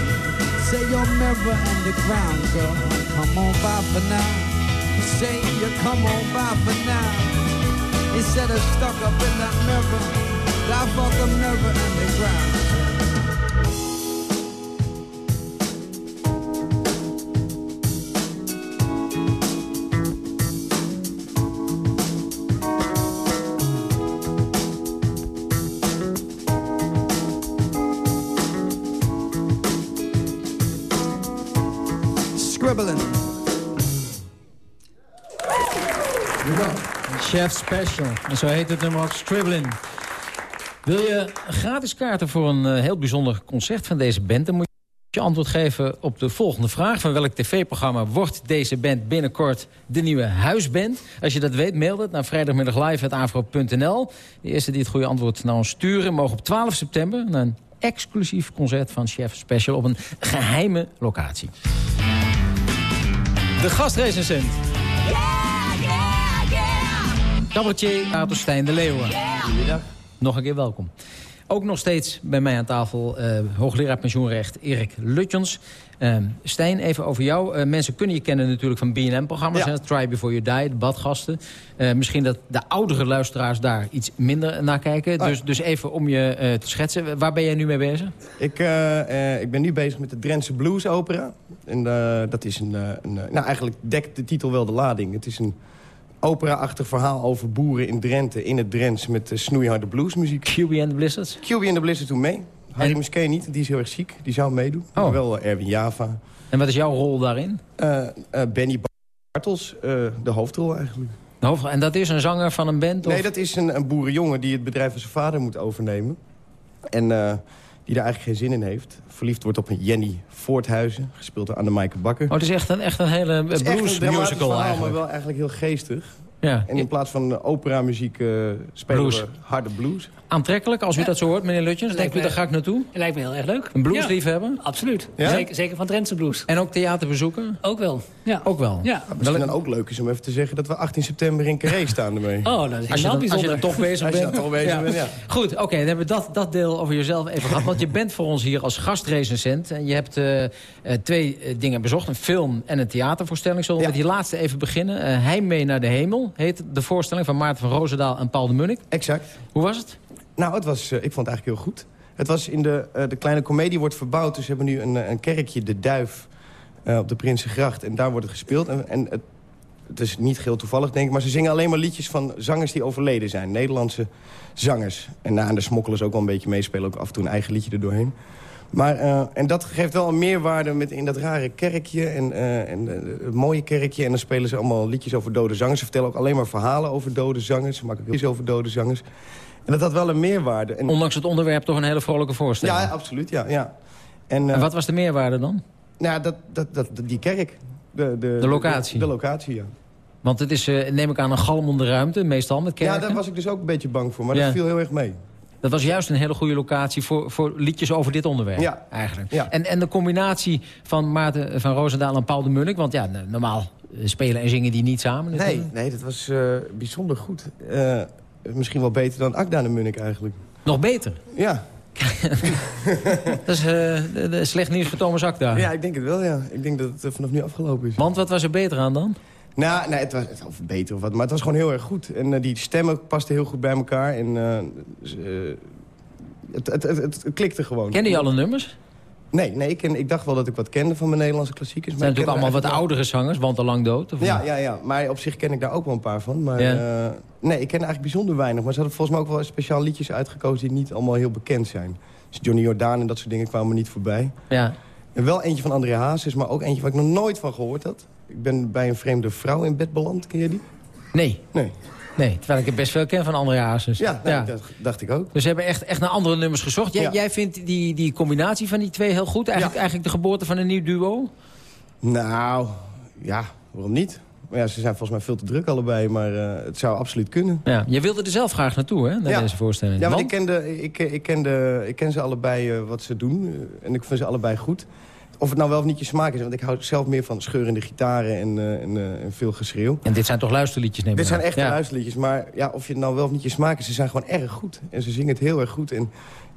say your mirror and the ground, girl. Come on by for now. Say you come on by for now. Instead of stuck up in that mirror, that fuck a mirror and the ground. Special. En zo heet het nummer ook Scribbling. Wil je gratis kaarten voor een eh, heel bijzonder concert van deze band... dan moet je antwoord geven op de volgende vraag. Van welk tv-programma wordt deze band binnenkort de nieuwe huisband? Als je dat weet, mail het naar vrijdagmiddaglive.afro.nl. De eerste die het goede antwoord naar ons sturen... mogen op 12 september naar een exclusief concert van Chef Special... op een geheime locatie. De gastrecensent. Cabaretier Arthur Stijn de Leeuwen. Goedemiddag. Nog een keer welkom. Ook nog steeds bij mij aan tafel uh, hoogleraar pensioenrecht Erik Lutjens. Uh, Stijn, even over jou. Uh, mensen kunnen je kennen natuurlijk van BNM-programma's. Ja. Try Before You Die, de badgasten. Uh, misschien dat de oudere luisteraars daar iets minder naar kijken. Oh. Dus, dus even om je te schetsen. Waar ben jij nu mee bezig? Ik, ik ben nu bezig met de Drentse Blues Opera. En dat is een, een... Nou, eigenlijk dekt de titel wel de lading. Het is een opera-achtig verhaal over boeren in Drenthe, in het Drents... met uh, snoeiharde bluesmuziek. QB and the Blizzards? QB and the Blizzards doen mee. Harry Muskee niet, die is heel erg ziek. Die zou meedoen. Oh. Maar wel uh, Erwin Java. En wat is jouw rol daarin? Uh, Benny Bartels, de hoofdrol eigenlijk. De hoofdrol. En dat is een zanger van een band? Of? Nee, dat is een, een boerenjongen die het bedrijf van zijn vader moet overnemen. En die daar eigenlijk geen zin in heeft. Verliefd wordt op een Jenny Voorthuizen, gespeeld door Annemaike Bakker. Oh, het is echt een, echt een hele blues musical verhaal, eigenlijk. maar wel eigenlijk heel geestig. Ja. En in plaats van opera-muziek uh, spelen blues. we harde blues. Aantrekkelijk, als u ja. dat zo hoort, meneer Lutjens. Denkt u, daar ga ik naartoe? Het lijkt me heel erg leuk. Een bluesliefhebber? Ja, absoluut. Ja? Zeker, zeker van Drentse blues. En ook theaterbezoeken? Ook wel. Ja. Ook wel? Ja. Misschien dan ook leuk is om even te zeggen dat we 18 september in Carré staan ermee. Oh, dat is als je, dan, bijzonder. als je toch bezig als je bent. toch bezig ja. bent, ja. Goed, oké, okay, dan hebben we dat, dat deel over jezelf even gehad. Want je bent voor ons hier als gastrecensent. En je hebt uh, uh, twee uh, dingen bezocht. Een film en een theatervoorstelling. Zullen we ja. met die laatste even beginnen? Heimwee naar de hemel heet de voorstelling van Maarten van Roosendaal en Paul de Munnik. Exact. Hoe was het? Nou, het was, uh, ik vond het eigenlijk heel goed. Het was in de, uh, de kleine komedie wordt verbouwd. Dus we hebben nu een, een kerkje, de Duif, op de Prinsengracht. En daar wordt het gespeeld. En, en het, het is niet heel toevallig, denk ik. Maar ze zingen alleen maar liedjes van zangers die overleden zijn. Nederlandse zangers. En, nou, en de smokkelers ook wel een beetje meespelen. Ook af en toe een eigen liedje erdoorheen. Maar, uh, en dat geeft wel een meerwaarde met in dat rare kerkje. En, uh, en uh, het mooie kerkje. En dan spelen ze allemaal liedjes over dode zangers. Ze vertellen ook alleen maar verhalen over dode zangers. Ze maken ook liedjes over dode zangers. En dat had wel een meerwaarde. En... Ondanks het onderwerp toch een hele vrolijke voorstelling? Ja, absoluut. Ja, ja. En, en wat was de meerwaarde dan? Nou, dat, dat, dat, die kerk. De, de, de locatie? De, de, locatie, ja. Want het is, neem ik aan, een galmende ruimte, meestal met kerken? Ja, daar was ik dus ook een beetje bang voor. Maar ja. dat viel heel erg mee. Dat was juist een hele goede locatie voor, voor liedjes over dit onderwerp. Ja. Eigenlijk. Ja. En, en de combinatie van Maarten van Roosendaal en Paul de Munnik. Want ja, normaal spelen en zingen die niet samen. Nee, nee dat was uh, bijzonder goed. Uh, misschien wel beter dan Akda de Munnik eigenlijk. Nog beter? Ja. dat is uh, de, de slecht nieuws voor Thomas Akda. Ja, ik denk het wel, ja. Ik denk dat het vanaf nu afgelopen is. Want wat was er beter aan dan? Nou, nee, het was of beter of wat, maar het was gewoon heel erg goed. En uh, die stemmen pasten heel goed bij elkaar. En uh, uh, het, het, het, het, klikte gewoon. Kende je alle nummers? Nee, nee ik, ken, ik dacht wel dat ik wat kende van mijn Nederlandse klassiekers. Het zijn natuurlijk allemaal wat oudere zangers, want al lang dood. Of ja, ja, ja, maar op zich ken ik daar ook wel een paar van. Maar ja. nee, ik ken eigenlijk bijzonder weinig. Maar ze hadden volgens mij ook wel speciaal liedjes uitgekozen... die niet allemaal heel bekend zijn. Dus Johnny Jordaan en dat soort dingen kwamen niet voorbij. Ja. En wel eentje van André Hazes, maar ook eentje waar ik nog nooit van gehoord had. Ik ben bij een vreemde vrouw in bed beland. Ken je die? Nee. Nee. Nee, terwijl ik het best veel ken van André Hazes. Ja, nee, ja. Dat dacht ik ook. Dus ze hebben echt, echt naar andere nummers gezocht. Jij, ja. jij vindt die, die combinatie van die twee heel goed? Eigenlijk, ja. eigenlijk de geboorte van een nieuw duo? Nou, ja, waarom niet? Maar ja, ze zijn volgens mij veel te druk allebei, maar uh, het zou absoluut kunnen. Ja, je wilde er zelf graag naartoe, hè, naar ja. deze voorstelling. Ja, want, want? Ik, kende, ik, ik, kende, ik ken ze allebei uh, wat ze doen. Uh, en ik vind ze allebei goed. Of het nou wel of niet je smaak is. Want ik hou zelf meer van scheurende gitaren en, uh, en, uh, en veel geschreeuw. En dit zijn toch luisterliedjes, neem ik Dit zijn echte ja. luisterliedjes. Maar ja, of je het nou wel of niet je smaak is, ze zijn gewoon erg goed. En ze zingen het heel erg goed. En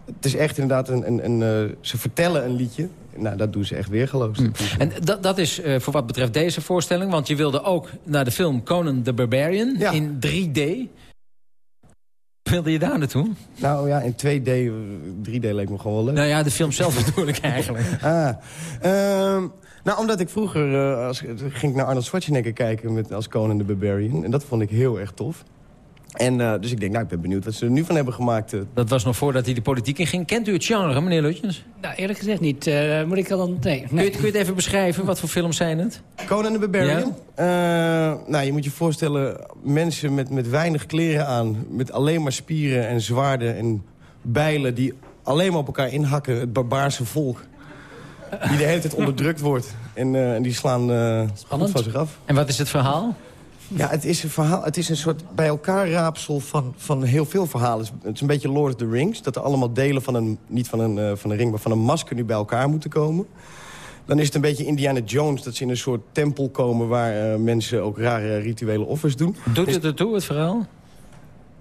het is echt inderdaad een... een, een uh, ze vertellen een liedje. Nou, dat doen ze echt weergeloos. Mm. En dat, dat is uh, voor wat betreft deze voorstelling. Want je wilde ook naar de film Conan the Barbarian ja. in 3D. Wilde je daar naartoe? Nou ja, in 2D, 3D leek me gewoon wel leuk. Nou ja, de film zelf bedoel ik eigenlijk. ah, um, nou, omdat ik vroeger uh, als, ging ik naar Arnold Schwarzenegger kijken met, als Conan the Barbarian. En dat vond ik heel erg tof. En uh, dus ik denk, nou, ik ben benieuwd wat ze er nu van hebben gemaakt. Uh. Dat was nog voordat hij de politiek in ging. Kent u het genre, meneer Lutjens? Nou, eerlijk gezegd niet. Uh, moet ik dan... Nee. nee. Kun, je, kun je het even beschrijven? Wat voor films zijn het? Conan the Barbarian? Ja? nou, je moet je voorstellen... mensen met, met weinig kleren aan... met alleen maar spieren en zwaarden en bijlen die alleen maar op elkaar inhakken. Het barbaarse volk. Die de hele tijd onderdrukt wordt. En, eh, en die slaan eh van zich af. En wat is het verhaal? Ja, het is een verhaal. Het is een soort bij elkaar raapsel van, van heel veel verhalen. Het is een beetje Lord of the Rings. Dat er allemaal delen van een, niet van een, eh, van een ring, maar van een masker nu bij elkaar moeten komen. Dan is het een beetje Indiana Jones. Dat ze in een soort tempel komen waar eh, mensen ook rare rituele offers doen. Doet het ertoe, het verhaal?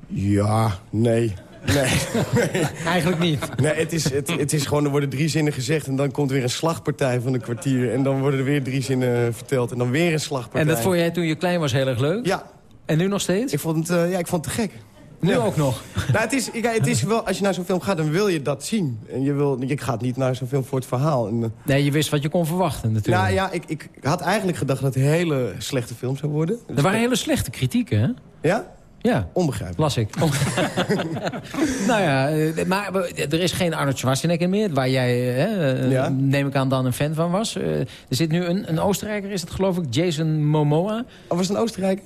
Ja, nee. Nee. Eigenlijk niet. Nee, het is, het, het is gewoon, er worden drie zinnen gezegd... en dan komt weer een slagpartij van een kwartier... en dan worden er weer drie zinnen verteld en dan weer een slagpartij. En dat vond jij toen je klein was heel erg leuk? Ja. En nu nog steeds? Ik vond het, eh, ja, ik vond het te gek. Nu Ja. ook nog? Nou, het is, kijk, het is wel, als je naar zo'n film gaat, dan wil je dat zien. En je, wil, je gaat niet naar zo'n film voor het verhaal. En, eh, Nee, je wist wat je kon verwachten natuurlijk. nou ja, ik, ik had eigenlijk gedacht dat het een hele slechte film zou worden. er waren hele slechte kritieken, hè? Ja? Ja. Onbegrijpelijk. Las ik. nou ja, eh, maar er is geen Arnold Schwarzenegger meer... waar jij, eh, eh, Ja. neem ik aan, dan een fan van was. Eh, er zit nu een, een Oostenrijker, is het geloof ik, Jason Momoa. Of was het een Oostenrijker?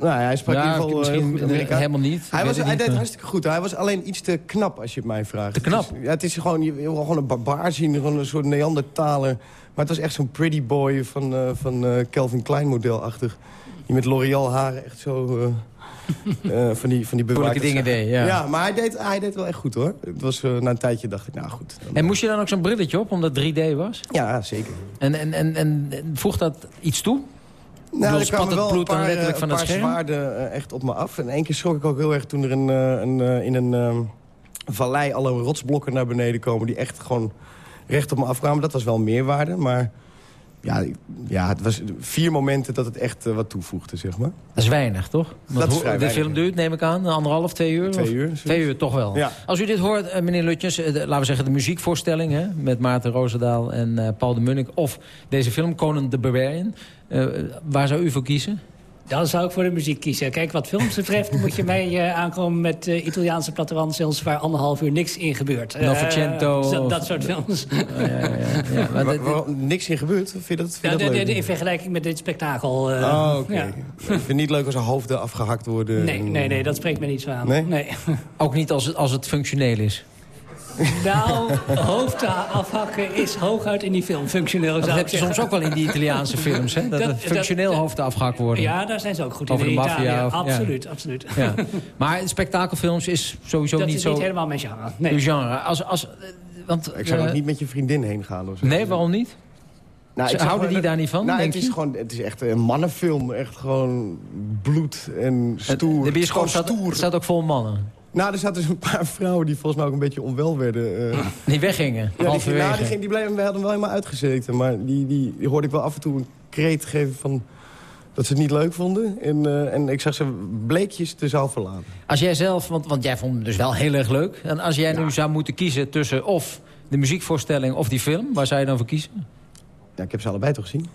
Nou ja, hij sprak Ja, in ieder geval eh, heel goed helemaal niet. Hij, was, hij deed maar- hartstikke goed. Hij was alleen iets te knap, als je het mij vraagt. Te knap? Het is, ja, het is gewoon, je wil gewoon een barbaar zien, gewoon een soort Neandertaler. Maar het was echt zo'n pretty boy van, eh, van eh, Calvin Klein modelachtig. Die met L'Oreal haren echt zo... eh, eh, van die, van die bewaakte dingen deed, ja. Ja, maar hij deed, hij deed wel echt goed, hoor. Het was, eh, na een tijdje dacht ik, nou goed. dan- En moest je dan ook zo'n brilletje op, omdat 3D was? Ja, zeker. En, en, en, en voegt dat iets toe? Nou, er kwamen wel bloed een paar, letterlijk eh, van een paar zwaarden eh, echt op me af. En één keer schrok ik ook heel erg toen er een, eh, een, eh, in een eh, vallei alle rotsblokken naar beneden komen... die echt gewoon recht op me afkwamen. Dat was wel meerwaarde, maar ja, ja, het was vier momenten dat het echt eh, wat toevoegde, zeg maar. Dat is weinig, toch? Want Dat de film duurt, neem ik aan, anderhalf, twee uur? Twee of- uur, zoiets. Twee uur, toch wel. Ja. Als u dit hoort, eh, meneer Lutjens, eh, de- laten we zeggen de muziekvoorstelling... Hè, met Maarten Roosendaal en Paul de Munnik... of deze film, the Barbarian, eh, waar zou u voor kiezen? Dan zou ik voor de muziek kiezen. Kijk, wat films betreft moet je mij eh, aankomen met eh, Italiaanse platterandsfilms... waar anderhalf uur niks in gebeurt. Eh, Novecento dat, dat of- soort films. ja, maar Waar- dit- waarom niks in gebeurt? Vind je dat, vind Ja, dat de- leuk? de- in vergelijking met dit spektakel. eh, Oh, oké. ja. Ik vind het niet leuk als er hoofden afgehakt worden. Nee, en- nee, nee, dat spreekt me niet zo aan. Nee? Ook niet als het, als het functioneel is. Nou, hoofd afhakken is hooguit in die film functioneel. Dat zou heb je soms ook wel in die Italiaanse films, hè? Dat, Dat- er functioneel dat- hoofden afgehakt worden. Ja, daar zijn ze ook goed Over in. de in maffia ja. absoluut, absoluut. Ja. Maar spektakelfilms is sowieso dat niet is zo... niet helemaal mijn genre. Nee. uw genre. Als, als, want, Ik zou ook eh, niet met je vriendin heen gaan. Of zo. Nee, waarom niet? Nou, Ze houden die dat- daar niet van, Nou, denk het is, gewoon, het is echt een mannenfilm. Echt gewoon bloed en stoer. De bioscoop staat ook vol mannen. Nou, er zaten dus een paar vrouwen die volgens mij ook een beetje onwel werden. eh. Die weggingen, Ja, die, nou, die, ging- die bleven, we hadden hem wel helemaal uitgezeten. Maar die, die, die hoorde ik wel af en toe een kreet geven van... dat ze het niet leuk vonden. En, eh, en ik zag ze bleekjes de zaal verlaten. Als jij zelf, want, want jij vond hem dus wel heel erg leuk. En als jij nu zou moeten kiezen tussen of de muziekvoorstelling of die film... waar zou je dan voor kiezen? Ja, ik heb ze allebei toch gezien?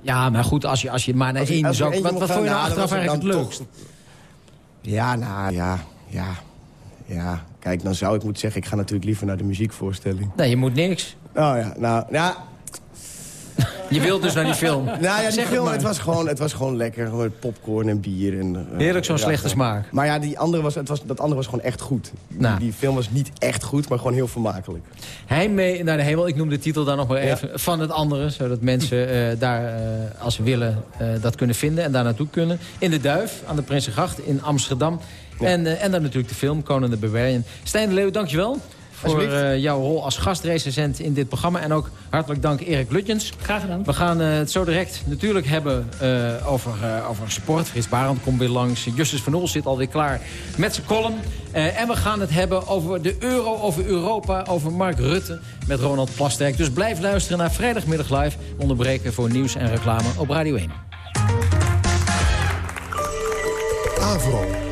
Ja, maar goed, als je, als je maar naar één zou... Wat, wat vond je nou achteraf eigenlijk het leukst? Ja, nou, ja, ja, ja. Kijk, dan zou ik moeten zeggen... ik ga natuurlijk liever naar de muziekvoorstelling. Nee, je moet niks. Oh ja, nou, ja... Je wilt dus naar die film. Nou ja, die Zeg het film, het, was gewoon, het was gewoon lekker. Gewoon popcorn en bier. En, eh, Heerlijk zo'n slechte smaak. Maar ja, die andere was, het was, dat andere was gewoon echt goed. Die, Nou. die film was niet echt goed, maar gewoon heel vermakelijk. Heimwee naar de hemel, ik noem de titel dan nog maar even, van het andere. Zodat mensen eh, daar, eh, als ze willen, dat kunnen vinden en daar naartoe kunnen. In de Duif, aan de Prinsengracht in Amsterdam. En, en dan natuurlijk de film, Conan de Barbarian. Stijn de Leeuw, dankjewel voor eh, jouw rol als gastrecensent in dit programma. En ook hartelijk dank Erik Lutjens. Graag gedaan. We gaan eh, het zo direct natuurlijk hebben eh, over, eh, over sport. Frits Barend komt weer langs. Justus van Oel zit alweer klaar met zijn column. Eh, en we gaan het hebben over de euro, over Europa, over Mark Rutte met Ronald Plasterk. Dus blijf luisteren naar Vrijdagmiddag Live. Onderbreken voor nieuws en reclame op Radio 1. Avro.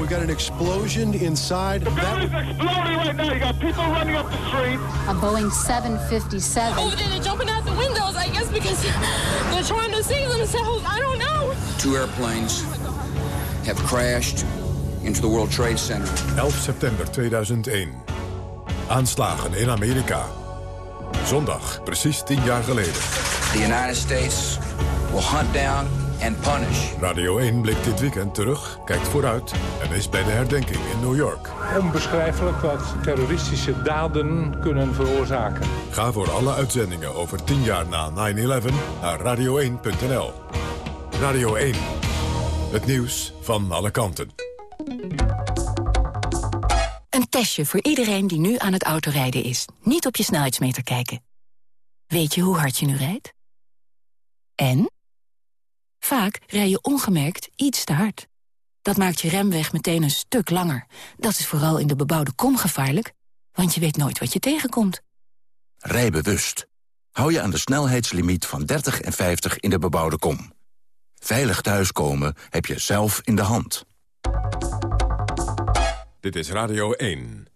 We got an explosion inside. The building's exploding right now. You got people running up the street. A Boeing 757. Over there, they're jumping out the windows, I guess, because they're trying to save themselves. I don't know. Two airplanes have crashed into the World Trade Center. 11 september 2001. Aanslagen in Amerika. Zondag, precies tien jaar geleden. The United States will hunt down and punish. Radio 1 blikt dit weekend terug, kijkt vooruit en is bij de herdenking in New York. Onbeschrijfelijk wat terroristische daden kunnen veroorzaken. Ga voor alle uitzendingen over 10 jaar na 9-11 naar radio1.nl. Radio 1. Het nieuws van alle kanten. Een testje voor iedereen die nu aan het autorijden is. Niet op je snelheidsmeter kijken. Weet je hoe hard je nu rijdt? En? Vaak rij je ongemerkt iets te hard. Dat maakt je remweg meteen een stuk langer. Dat is vooral in de bebouwde kom gevaarlijk, want je weet nooit wat je tegenkomt. Rij bewust. Hou je aan de snelheidslimiet van 30 en 50 in de bebouwde kom. Veilig thuiskomen heb je zelf in de hand. Dit is Radio 1.